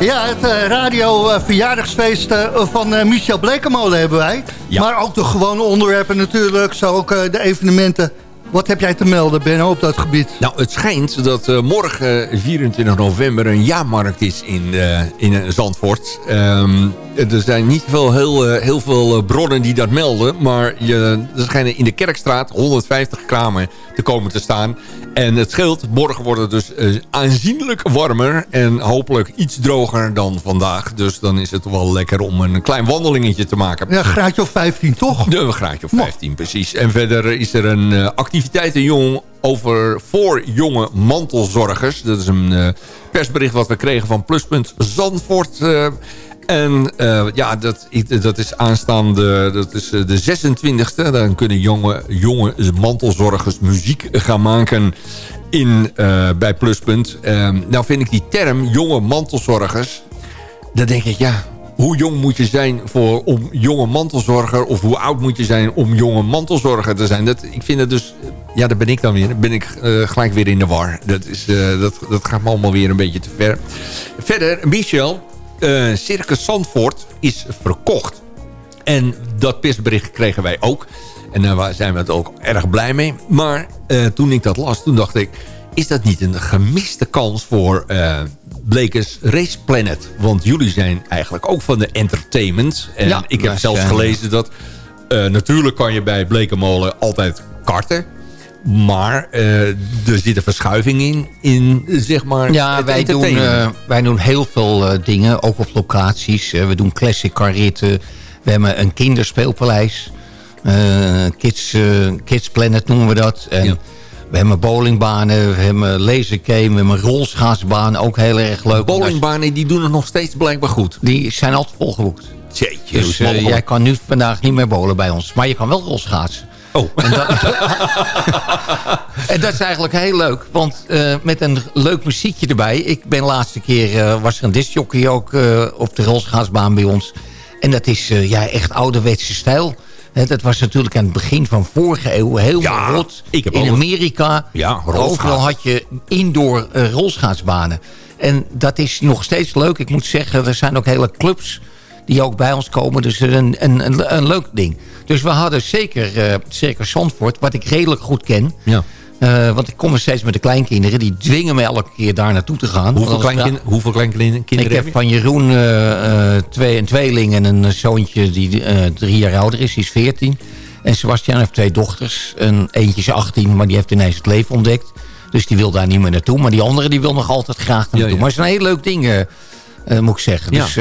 Ja, het eh, radio eh, verjaardagsfeest van Michel Blekemolen hebben wij. Maar ook de gewone onderwerpen natuurlijk. Zo ook de evenementen. Wat heb jij te melden, Benno, op dat gebied? Nou, het schijnt dat eh, morgen eh, 24 november een jaarmarkt is in, eh, in eh, Zandvoort. Ehm, er zijn niet veel, heel, eh, heel veel eh, bronnen die dat melden. Maar je, er schijnen in de Kerkstraat 150 kramen te komen te staan. En het scheelt, morgen wordt het dus eh, aanzienlijk warmer. En hopelijk iets droger dan vandaag. Dus dan is het wel lekker om een klein wandelingetje te maken. Ja, graadje of 15, toch? Ja, een graadje of 15, precies. En verder is er een uh, activiteit jong over voor jonge mantelzorgers. Dat is een uh, persbericht wat we kregen van Pluspunt Zandvoort. En uh, ja, dat, dat is aanstaande, dat is de 26e. Dan kunnen jonge, jonge mantelzorgers muziek gaan maken in, uh, bij Pluspunt. Uh, nou vind ik die term jonge mantelzorgers, dan denk ik ja, hoe jong moet je zijn voor, om jonge mantelzorger... of hoe oud moet je zijn om jonge mantelzorger te zijn? Dat, ik vind het dus... Ja, daar ben ik dan weer. Ben ik gelijk weer in de war. Dat, is, dat, dat gaat me allemaal weer een beetje te ver. Verder, Michel... Uh, Circus Zandvoort is verkocht. En dat persbericht kregen wij ook. En daar zijn we het ook erg blij mee. Maar toen ik dat las, toen dacht ik... is dat niet een gemiste kans voor Blekers Race Planet. Want jullie zijn eigenlijk ook van de entertainment. En ja, ik heb zelfs gelezen dat... Uh, natuurlijk kan je bij Blekenmolen altijd karten. Maar uh, er zit een verschuiving in, in zeg maar, Ja, wij doen, uh, wij doen heel veel dingen, ook op locaties. we doen classic karritten. We hebben een kinderspeelpaleis. Kids, Kids Planet noemen we dat. En ja. We hebben bowlingbanen, we hebben lasergame, we hebben rolschaatsbanen, ook heel erg leuk. Bowlingbanen die doen het nog steeds blijkbaar goed. Die zijn altijd volgeboekt. Jeetje, dus jij kan nu vandaag niet meer bowlen bij ons, maar je kan wel rolschaatsen. Oh. En dat, en dat is eigenlijk heel leuk, want uh, met een leuk muziekje erbij. Ik ben de laatste keer, uh, was er een discjockey ook uh, op de rolschaatsbaan bij ons. En dat is ja, echt ouderwetse stijl. He, dat was natuurlijk aan het begin van vorige eeuw heel ja, rot. In Amerika, ja, overal had je indoor rolschaatsbanen. En dat is nog steeds leuk. Ik moet zeggen, er zijn ook hele clubs die ook bij ons komen. Dus een, een, een, een leuk ding. Dus we hadden zeker, uh, zeker Zandvoort, wat ik redelijk goed ken. Ja. Uh, want ik kom er steeds met de kleinkinderen. Die dwingen me elke keer daar naartoe te gaan. Hoeveel, kleinkind hoeveel kleinkinderen Ik heb, heb van Jeroen uh, twee, een tweeling en een zoontje die drie jaar ouder is. Die is veertien. En Sebastian heeft twee dochters. En eentje is 18, maar die heeft ineens het leven ontdekt. Dus die wil daar niet meer naartoe. Maar die andere die wil nog altijd graag naartoe. Ja, ja. Maar het is een heel leuk ding, moet ik zeggen. Ja. Dus...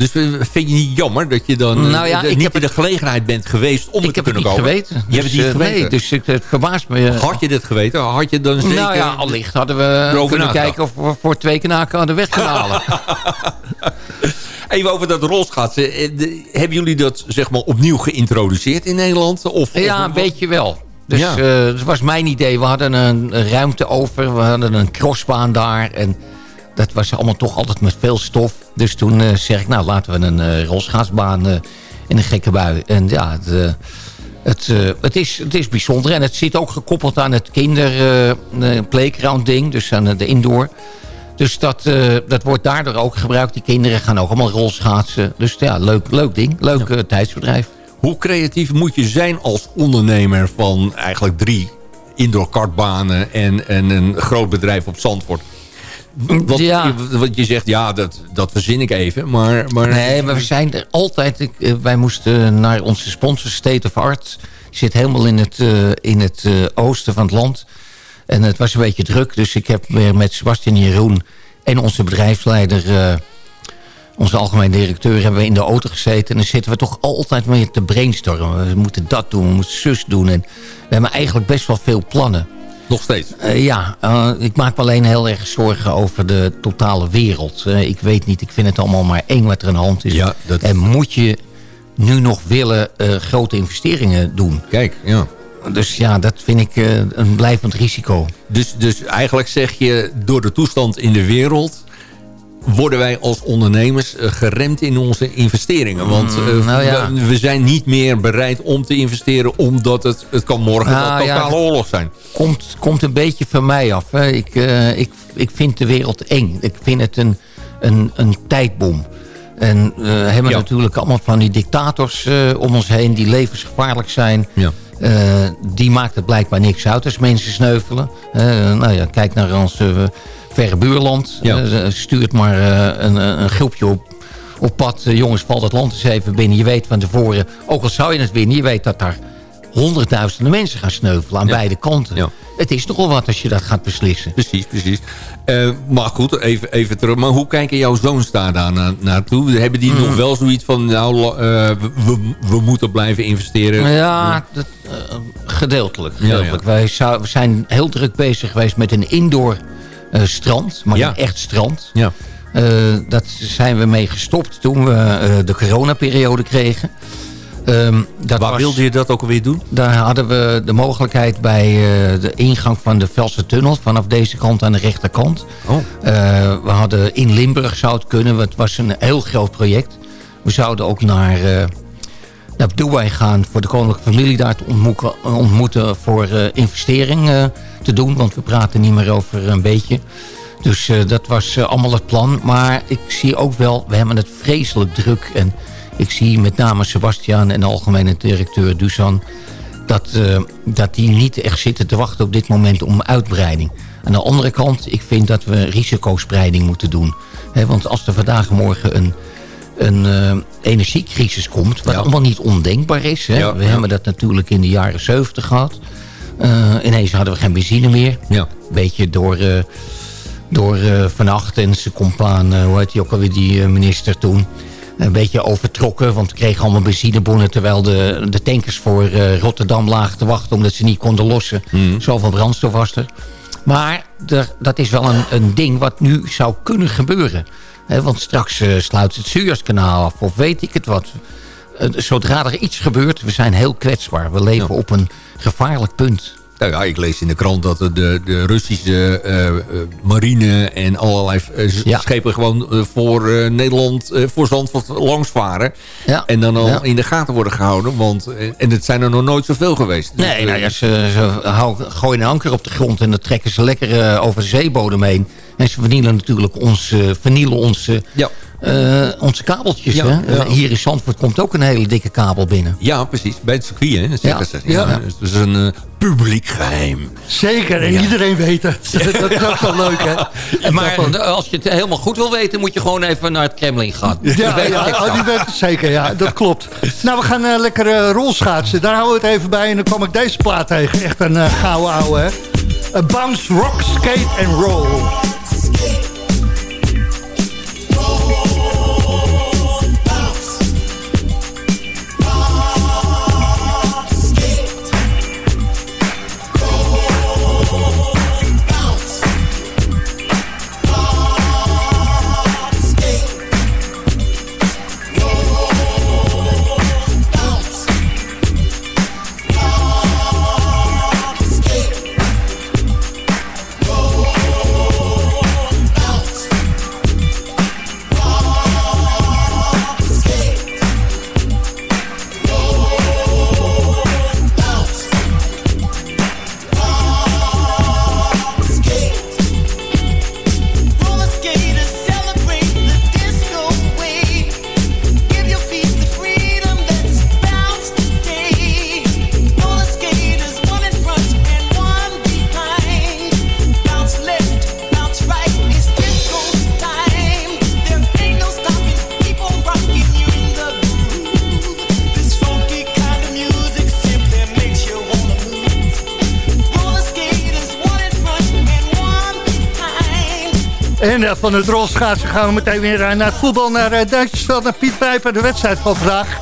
Dus vind je niet jammer dat je dan nou ja, niet in de gelegenheid bent geweest om ik te kunnen komen? Ik heb het niet geweten. Je hebt het niet geweten? Nee, dus ik, het verbaast me. Had je dit geweten? Had je dan zeker... Nou ja, allicht hadden we kunnen kijken of we voor twee knaken hadden weg kunnen halen. Even over dat rolschaatsen. Hebben jullie dat zeg maar opnieuw geïntroduceerd in Nederland? Of, ja, of, een beetje wel. Dus ja. uh, dat was mijn idee. We hadden een ruimte over. We hadden een crossbaan daar. En dat was allemaal toch altijd met veel stof. Dus toen uh, zeg ik, nou laten we een uh, rolschaatsbaan uh, in een gekke bui. En ja, het, het, het, is, het is bijzonder. En het zit ook gekoppeld aan het kinder playground ding. Dus aan de indoor. Dus dat, dat wordt daardoor ook gebruikt. Die kinderen gaan ook allemaal rolschaatsen. Dus ja, leuk, leuk ding. Leuk ja. tijdsbedrijf. Hoe creatief moet je zijn als ondernemer van eigenlijk drie indoor kartbanen en, en een groot bedrijf op Zandvoort? Wat, Ja. wat je zegt, ja, dat, dat verzin ik even. Maar, maar Nee, maar we zijn er altijd... ik, eh, wij moesten naar onze sponsor State of Art. Zit helemaal in het, eh, in het eh, oosten van het land. En het was een beetje druk. Dus ik heb weer met Sebastian Jeroen en onze bedrijfsleider... onze algemeen directeur hebben we in de auto gezeten. En dan zitten we toch altijd weer te brainstormen. We moeten dat doen, we moeten zus doen. En we hebben eigenlijk best wel veel plannen. Nog steeds? Eh, ja, eh, ik maak me alleen heel erg zorgen over de totale wereld. Ik weet niet, ik vind het allemaal maar eng wat er aan de hand is. En moet je nu nog willen eh, grote investeringen doen? Kijk, ja. Dus ja, dat vind ik een blijvend risico. Dus, dus eigenlijk zeg je, door de toestand in de wereld... worden wij als ondernemers eh, geremd in onze investeringen. Want eh, Mm, nou ja. we, we zijn niet meer bereid om te investeren... omdat het, het kan morgen Nou een totale oorlog zijn. Komt, komt een beetje van mij af. Hè. Ik, eh, ik, ik vind de wereld eng. Ik vind het een, een, een tijdbom. En we hebben natuurlijk allemaal van die dictators eh, om ons heen... die levensgevaarlijk zijn. Ja. Eh, die maakt het blijkbaar niks uit als mensen sneuvelen. Eh, nou ja, kijk naar ons eh, verre buurland. Ja. Stuurt maar een, een groepje op, op pad. Jongens, valt het land eens even binnen. Je weet van tevoren, ook al zou je het winnen... je weet dat daar honderdduizenden mensen gaan sneuvelen aan Ja. beide kanten. Ja. Het is toch wel wat als je dat gaat beslissen. Precies, precies. Eh, maar goed, even, even terug. Maar hoe kijken jouw zoons daar dan na- naartoe? Hebben die Hmm. nog wel zoiets van... nou, eh, we, moeten blijven investeren? Ja, dat, eh, gedeeltelijk. Ja, gedeeltelijk. Wij zou, we zijn heel druk bezig geweest met een indoor strand. Maar een echt strand. Ja. Dat zijn we mee gestopt toen we de coronaperiode kregen. Dat Waar was- wilde je dat ook alweer doen? Daar hadden we de mogelijkheid bij eh, de ingang van de Velse Tunnel... vanaf deze kant aan de rechterkant. Oh. Eh, we hadden in Limburg zou het kunnen. want Het was een heel groot project. We zouden ook naar, eh naar Dubai gaan... voor de koninklijke familie daar te ontmoeten, ontmoeten voor investering eh, te doen. Want we praten niet meer over een beetje. Dus dat was allemaal het plan. Maar ik zie ook wel, we hebben het vreselijk druk. En ik zie met name Sebastian en de algemene directeur Dusan... dat, eh, dat die niet echt zitten te wachten op dit moment om uitbreiding. Aan de andere kant, ik vind dat we risicospreiding moeten doen. Want als er vandaag en morgen een, een eh, energiecrisis komt... wat allemaal niet ondenkbaar is. Ja, we ja. hebben dat natuurlijk in de jaren 70 gehad. Eh, ineens hadden we geen benzine meer. Ja. Beetje door... door eh Van Acht en zijn compaan, hoe heet die ook alweer, die minister toen. Een beetje overtrokken, want we kregen allemaal benzinebonnen... terwijl de, de tankers voor eh, Rotterdam lagen te wachten... omdat ze niet konden lossen. Zoveel brandstof was er. Maar dat is wel een, een ding wat nu zou kunnen gebeuren. Want straks eh, sluit het Suezkanaal af of weet ik het wat. Eh, zodra er iets gebeurt, we zijn heel kwetsbaar. We leven op een gevaarlijk punt. Nou ja, ik lees in de krant dat de, de Russische eh, eh, marine en allerlei eh, Ja. schepen gewoon voor Nederland, voor Zandvoort langs varen. Ja. En dan al Ja. in de gaten worden gehouden. Want, en het zijn er nog nooit zoveel geweest. Dus, Nee, nou ja, ze, ze houden, gooien een anker op de grond en dan trekken ze lekker over de zeebodem heen. En ze vernielen natuurlijk ons, vernielen onze, eh, onze kabeltjes. Ja, hè? ja. Hier in Zandvoort komt ook een hele dikke kabel binnen. Ja, precies. Bij het circuit, hè? Dat zeggen Ja. ze. Ja, Ja. Dus dat is een eh, publiek geheim. Zeker, en iedereen weet het. dat is ook wel leuk, hè? Maar eh, als je het helemaal goed wil weten, moet je gewoon even naar het Kremlin gaan. Die Ja, weet ja, oh, die weet het zeker, ja, dat klopt. Nou, we gaan eh, lekker eh, rolschaatsen. Daar houden we het even bij en dan kwam ik deze plaat tegen. Echt een uh, gouden ouwe, hè. A bounce, rock, skate and roll. En uh, van het rolschaatsen gaan we meteen weer uh, naar het voetbal, naar uh, Duitsersveld, naar Piet Pijper. De wedstrijd van vandaag.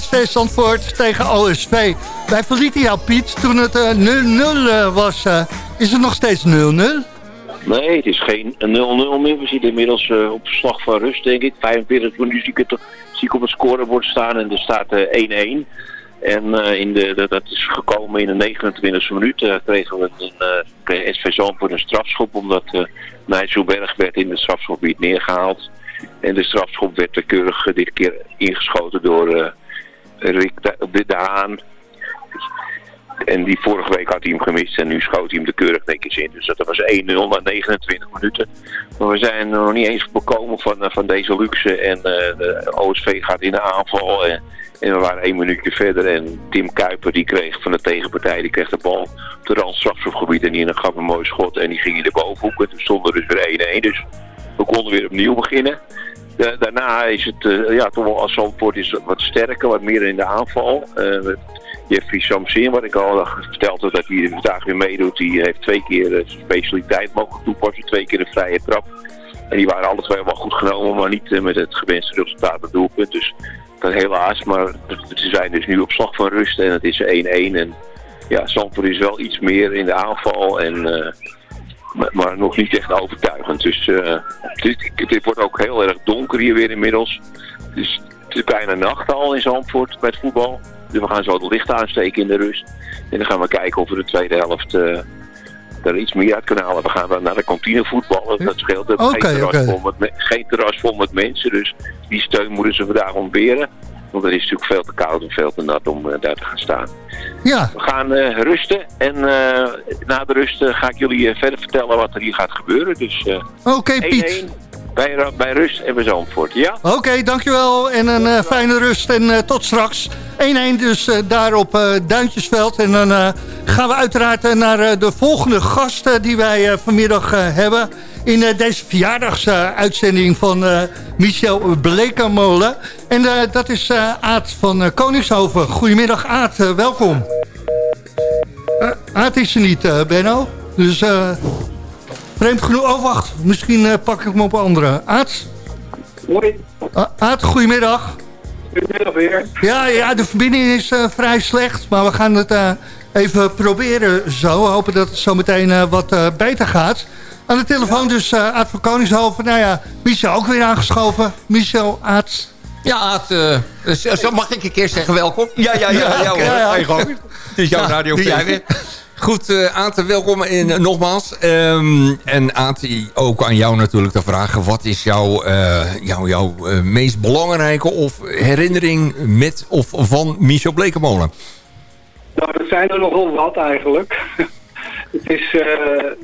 SV Zandvoort tegen OSV. Wij verlieten jou, Piet, toen het 0-0 was. is het nog steeds 0-0? Nee, het is geen 0-0 meer. We zitten inmiddels op slag van rust, denk ik. 45 minuten zie ik op het scorebord staan en er staat 1-1. En uh, in de, dat is gekomen in de 29e minuut. Uh, kregen we een, uh, kreeg SV Zandvoort een strafschop. Omdat uh, Nijsselberg werd in het strafschopgebied neergehaald. En de strafschop werd keurig dit keer ingeschoten door Rick de, de. En die vorige week had hij hem gemist en nu schoot hij hem de keurig netjes in. Dus dat was 1-0 na 29 minuten. Maar we zijn nog niet eens bekomen van, van deze luxe. En de OSV gaat in de aanval. En, we waren één minuutje verder en Tim Kuiper die kreeg van de tegenpartij, die kreeg de bal op de rand strafschopgebied en die gaf een mooi schot en die ging in de bovenhoek. En toen stond er dus weer 1-1, dus we konden weer opnieuw beginnen. daarna is het, uh, ja, toch wel als Zandvoort is wat sterker, wat meer in de aanval. Jeffrey Samsin, wat ik al verteld heb dat hij vandaag weer meedoet, die heeft twee keer specialiteit mogen toepassen, twee keer een vrije trap. En die waren alle twee wel goed genomen, maar niet met het gewenste resultaat het doelpunt. Dus dat helaas, maar ze zijn dus nu op slag van rust en het is 1-1. En ja, Zandvoort is wel iets meer in de aanval, en, uh, maar, nog niet echt overtuigend. Dus uh, dit, wordt ook heel erg donker hier weer inmiddels. Dus het is bijna nacht al in Zandvoort het voetbal. Dus we gaan zo het licht aansteken in de rust. En dan gaan we kijken of we de tweede helft... Uh, er iets meer uit kunnen halen. We gaan naar de kantine voetballen. Dat scheelt. Okay, geen, terras okay. vol met, geen terras vol met mensen. Dus die steun moeten ze vandaag ontberen. Want het is natuurlijk veel te koud en veel te nat om uh, daar te gaan staan. Ja. We gaan uh, rusten. En uh, na de rust ga ik jullie verder vertellen wat er hier gaat gebeuren. Dus Oké, okay, Piet. Bij, bij rust en bij Zandvoort, ja? Oké, dankjewel. En een uh, fijne rust en uh, tot straks. 1-1 dus uh, daar op Duintjesveld. En dan gaan we uiteraard naar de volgende gasten die wij vanmiddag hebben... in deze verjaardagsuitzending van Michel Blekermolen. En dat is Aad van Koningshoven. Goedemiddag Aad, welkom. Aad is er niet, Benno. Dus... Vreemd genoeg, oh wacht, misschien uh, pak ik hem op een andere. Aad? Hoi. Uh, Aad, goedemiddag. Goedemiddag weer. Ja, ja de verbinding is uh, vrij slecht, maar we gaan het uh, even proberen zo. We hopen dat het zo meteen wat beter gaat. Aan de telefoon dus Aad van Koningshoven. Nou ja, Michel ook weer aangeschoven. Michel, Aad... Ja, Aad, zo mag ik een keer zeggen welkom. Ja, ja, ja. ja, ja, ja, ja. Het is jouw radio. Jij weer. Goed, uh, welkom in, uh, nogmaals. Um, en Aad, ook aan jou natuurlijk te vragen... wat is jouw, uh, meest belangrijke of herinnering met of van Michel Blekemolen? Nou, dat zijn er nogal wat eigenlijk. het is,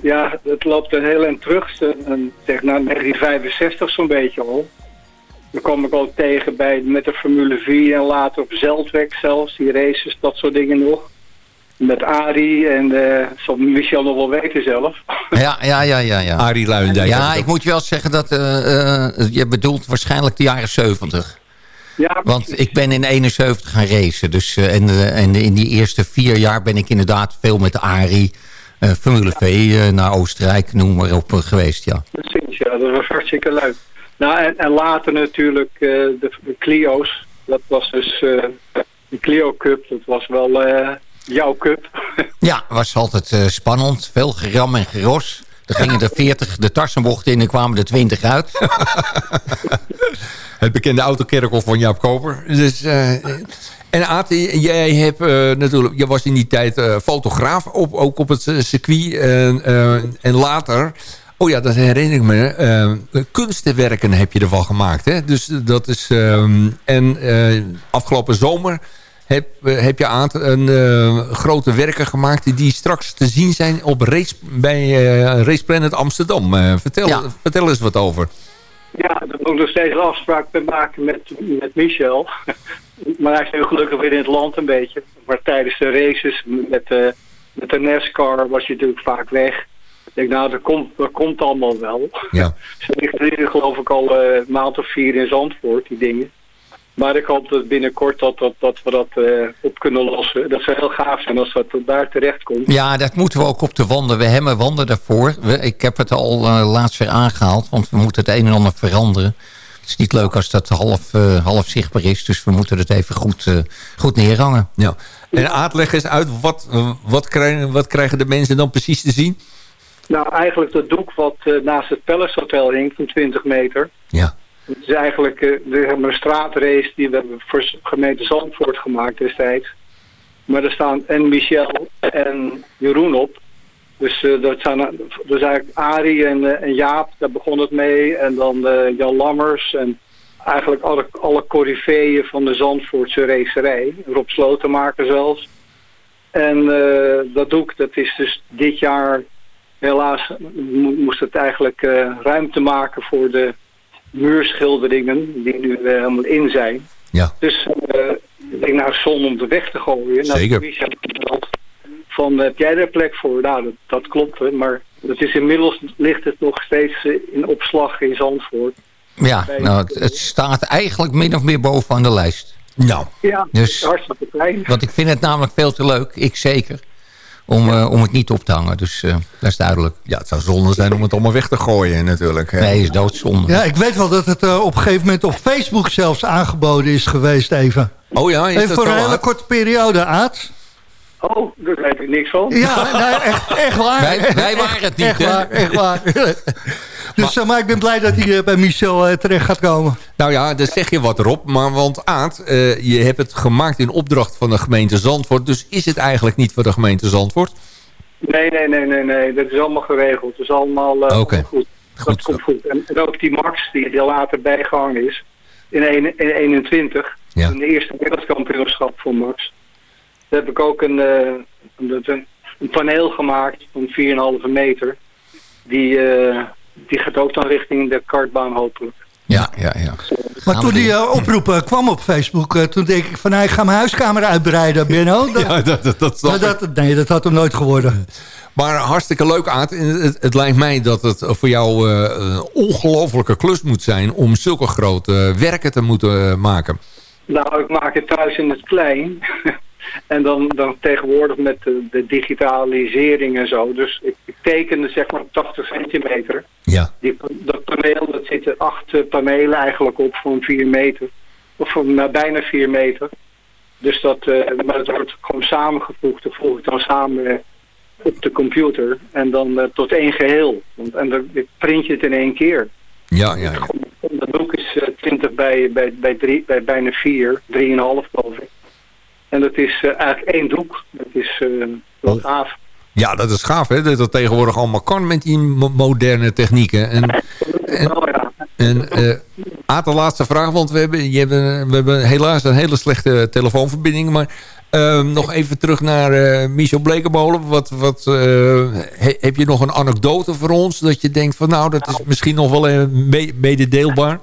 ja, het loopt een heel eind terug. Een, zeg, naar 1965 zo'n beetje al. Dan kwam ik al tegen bij, met de Formule 4 en later op Zeldweg zelfs. Die races, dat soort dingen nog met Arie en uh, zal Michel nog wel weten zelf. Ja, ja, ja, ja. ja. Arie Luijendijk. Ja, ik moet je wel zeggen dat uh, uh, je bedoelt waarschijnlijk de jaren 70. Ja, Want ik ben in 71 gaan racen. Dus, en, en in die eerste vier jaar ben ik inderdaad veel met Arie... Formule V naar Oostenrijk, noem maar op, geweest, ja. Precies, ja. Dat was hartstikke leuk. Nou, en, en later natuurlijk de, de, Clio's. Dat was dus de Clio Cup. Dat was wel jouw cup. Ja, was altijd uh, spannend. Veel geram en geros. Er gingen er 40 de tassenbochten in en kwamen er 20 uit. Het bekende autokerkel van Jaap Koper. Dus, uh, en Aad, jij hebt, uh, natuurlijk, je was in die tijd fotograaf, op, ook op het circuit. en later... Oh ja, dat herinner ik me. Uh, kunstenwerken heb je ervan gemaakt. Hè? Dus dat is. Uh, en uh, afgelopen zomer heb, eh, heb je aan een uh, grote werken gemaakt... die straks te zien zijn op race, bij uh, Race Planet Amsterdam. Uh, vertel, vertel eens wat over. Ja, daar moet ik nog steeds een afspraak mee maken met, met Michel. maar hij is nu gelukkig weer in het land een beetje. Maar tijdens de races met, uh, met de NASCAR was je natuurlijk vaak weg. Ik denk, nou, dat komt, dat komt allemaal wel. Ja. Ze liggen geloof ik al een maand of vier in Zandvoort, die dingen. Maar ik hoop dat binnenkort dat, dat, dat we dat eh, op kunnen lossen. Dat zou heel gaaf zijn als dat daar terecht komt. Ja, dat moeten we ook op de wanden. We hebben wanden daarvoor. We, ik heb het al uh, laatst weer aangehaald, want we moeten het een en ander veranderen. Het is niet leuk als dat half, uh, half zichtbaar is, dus we moeten het even goed, goed neerhangen. Ja. En uitleg eens uit, wat, wat, krijgen, wat krijgen de mensen dan precies te zien? Nou, eigenlijk dat doek wat naast het Palace Hotel hing van 20 meter. Ja. Het is eigenlijk de, een straatrace die we hebben voor gemeente Zandvoort gemaakt destijds. Maar er staan en Michel en Jeroen op. Dus uh, dat zijn dus eigenlijk Arie en, Jaap, daar begon het mee. En dan Jan Lammers en eigenlijk alle, alle coryfeeën van de Zandvoortse racerij. Rob Slotenmaker zelfs. En dat doek, dat is dus dit jaar... Helaas moest het eigenlijk ruimte maken voor de muurschilderingen die nu uh, helemaal in zijn. Ja. Dus uh, ik denk nou zon om de weg te gooien. Zeker. Nou, van heb jij daar plek voor? Nou, dat, dat klopt, maar het is inmiddels ligt het nog steeds eh, in opslag in Zandvoort. Ja, nou, het, het, staat eigenlijk min of meer bovenaan de lijst. Nou. Ja, dus, hartstikke klein. Want ik vind het namelijk veel te leuk, ik zeker om, uh, om het niet op te hangen. Dus uh, dat is duidelijk. Ja, het zou zonde zijn om het allemaal weg te gooien natuurlijk. Hè? Nee, is doodzonde. Ja, ik weet wel dat het uh, op een gegeven moment op Facebook zelfs aangeboden is geweest even. Oh ja, is even dat voor een hele korte periode, Aad. Oh, daar weet ik niks van. Ja, nee, echt, echt waar. Wij, wij waren het niet, echt hè? waar, echt waar. Dus maar, maar ik ben blij dat hij bij Michel terecht gaat komen. Nou ja, daar zeg je wat Rob. Maar want Aad, uh, je hebt het gemaakt in opdracht van de gemeente Zandvoort. Dus is het eigenlijk niet voor de gemeente Zandvoort? Nee, nee, nee, nee, nee. Dat is allemaal geregeld. Het is allemaal uh, okay. goed. goed. Dat komt goed. En, en, ook die Max, die er later bijgehangen is, in, een, in 21, ja. in de eerste wereldkampioenschap voor Max. Daar heb ik ook een, uh, een, een paneel gemaakt van 4,5 meter. Die, uh, die gaat ook dan richting de kartbaan hopelijk. Ja, ja, ja. Maar toen die uh, oproep uh, kwam op Facebook, uh, toen denk ik van... Nou, ik ga mijn huiskamer uitbreiden, Benno. Dat, ja, dat, dat, dat, dat, nee, dat had hem nooit geworden. Maar hartstikke leuk, Aad. Het, het lijkt mij dat het voor jou een ongelofelijke klus moet zijn... om zulke grote werken te moeten maken. Nou, ik maak het thuis in het klein... En dan, dan tegenwoordig met de, de, digitalisering en zo. Dus ik, ik tekende zeg maar 80 centimeter. Ja. Die, dat paneel, dat zitten acht panelen eigenlijk op van 4 meter. Of van nou, bijna 4 meter. Dus dat, uh, maar het wordt gewoon samengevoegd. Dat voeg ik dan samen uh, op de computer. En dan uh, tot één geheel. Want, en dan print je het in één keer. Ja, ja, ja. Dat boek is 20 bij, bij, bij, drie, bij bijna 4, 3,5 geloof ik. En dat is uh, eigenlijk één doek. Dat is uh, wel gaaf. Ja, dat is gaaf hè, dat dat tegenwoordig allemaal kan met die moderne technieken. En, en, en uh, Aad, de laatste vraag, want we hebben, je hebben, we hebben helaas een hele slechte telefoonverbinding. Maar uh, nog even terug naar uh, Michel Blekenmolen. Wat, wat, he, heb je nog een anekdote voor ons? Dat je denkt van nou, dat is misschien nog wel me mededeelbaar.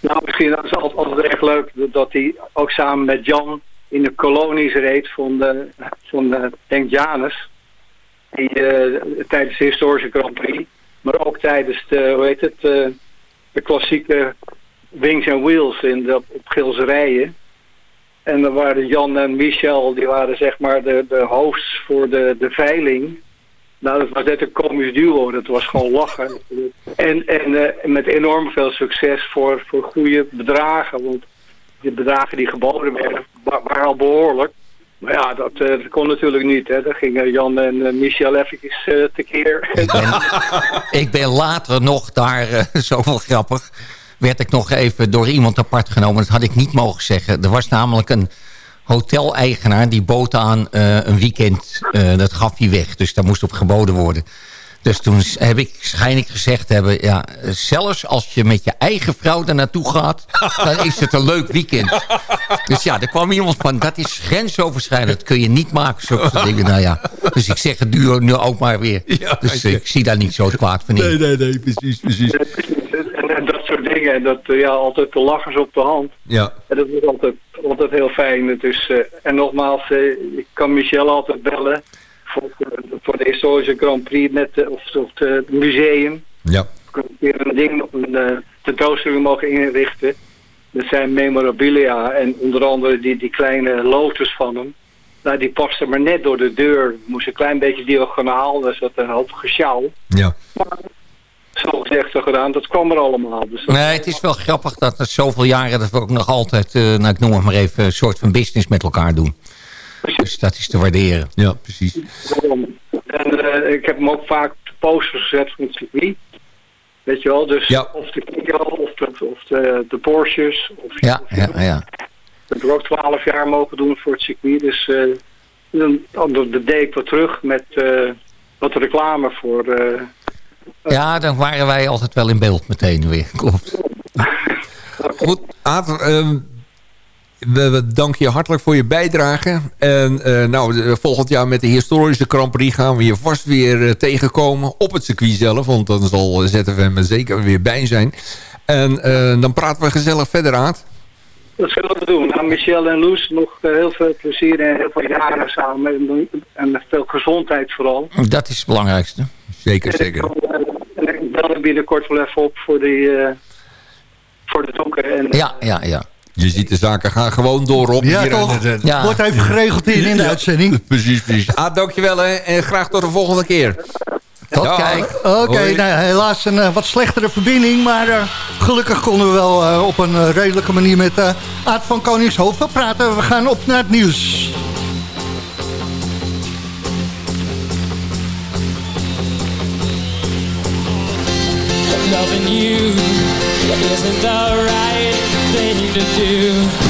Nou, misschien dat is altijd, altijd erg leuk dat hij ook samen met Jan in de kolonies reed van, de, van de, denk Janus. Uh, tijdens de historische Grand Prix. Maar ook tijdens de, hoe heet het, uh, de klassieke Wings and Wheels in de, op. En dan waren Jan en Michel, die waren zeg maar de, de hosts voor de, de veiling. Nou, dat was net een komisch duo. Dat was gewoon lachen. En, en uh, met enorm veel succes voor, voor goede bedragen. Want de bedragen die geboden werden, waren al behoorlijk. Maar ja, dat, dat kon natuurlijk niet. Hè. Daar gingen Jan en uh, Michel eventjes uh, tekeer. Ik ben, ik ben later nog daar, zoveel grappig... werd ik nog even door iemand apart genomen. Dat had ik niet mogen zeggen. Er was namelijk een hoteleigenaar die bood aan een weekend. dat gaf hij weg, dus daar moest op geboden worden. Dus toen heb ik schijnlijk gezegd hebben... ja, zelfs als je met je eigen vrouw daar naartoe gaat... dan is het een leuk weekend. Dus ja, er kwam iemand van... dat is grensoverschrijdend, dat kun je niet maken. Zulke dingen, nou ja. Dus ik zeg het nu, nu ook maar weer. Ja, dus ik zie daar niet zo kwaad van in. Nee, nee, nee, precies, precies. En, en dat soort dingen, en dat, ja, altijd de lachers op de hand. Ja. En dat is altijd, altijd heel fijn. Dus, uh, en nogmaals, uh, ik kan Michel altijd bellen... Voor de, voor de historische Grand Prix met de, of, of het museum. Ja. Weer een ding op een uh, tentoonstelling mogen inrichten. Dat zijn memorabilia en onder andere die, die kleine lotus van hem. Nou, die paste maar net door de deur. Moest een klein beetje diagonaal, daar zat een hoop gesjouw. Ja. Zo gezegd zo gedaan, dat kwam er allemaal. Dus dat- Nee, het is wel grappig dat na zoveel jaren... dat we ook nog altijd, eh, nou, ik noem het maar even... een soort van business met elkaar doen. Dus dat is te waarderen. Ja, precies. En eh, ik heb hem ook vaak op de posters gezet van het circuit. Weet je wel, dus of de Clio of, de, of de, de Porsches. Of, Ja, ja, ja. Heb er ook 12 jaar mogen doen voor het circuit. Dus eh dan, dan deed ik wat terug met eh, wat reclame voor... eh, Ja, dan waren wij altijd wel in beeld meteen weer. Klopt. Goed, Aad, ehm, we, we danken je hartelijk voor je bijdrage. En eh, nou, volgend jaar met de historische Grand Prix gaan we je vast weer eh, tegenkomen. Op het circuit zelf, want dan zal ZFM er zeker weer bij zijn. En eh, dan praten we gezellig verder, Aad. Dat zullen we doen. Nou, Michel en Loes, nog heel veel plezier en heel veel jaren samen. En, veel gezondheid vooral. Dat is het belangrijkste. Zeker, zeker. En ik bel er binnenkort wel even op voor, die, eh, voor de doeken. En, Ja, ja, ja. Je ziet de zaken gaan gewoon door op. Ja, hier. toch? En, eh, Ja. Wordt even geregeld hier in de uitzending. Precies, precies. Aad, dankjewel hè. En graag tot de volgende keer. Tot Ja. kijk. Oké, nou, helaas een eh, wat slechtere verbinding. Maar eh, gelukkig konden we wel eh, op een redelijke manier met eh Aad van Koningshoven praten. We gaan op naar het nieuws. Loving you isn't the right thing to do.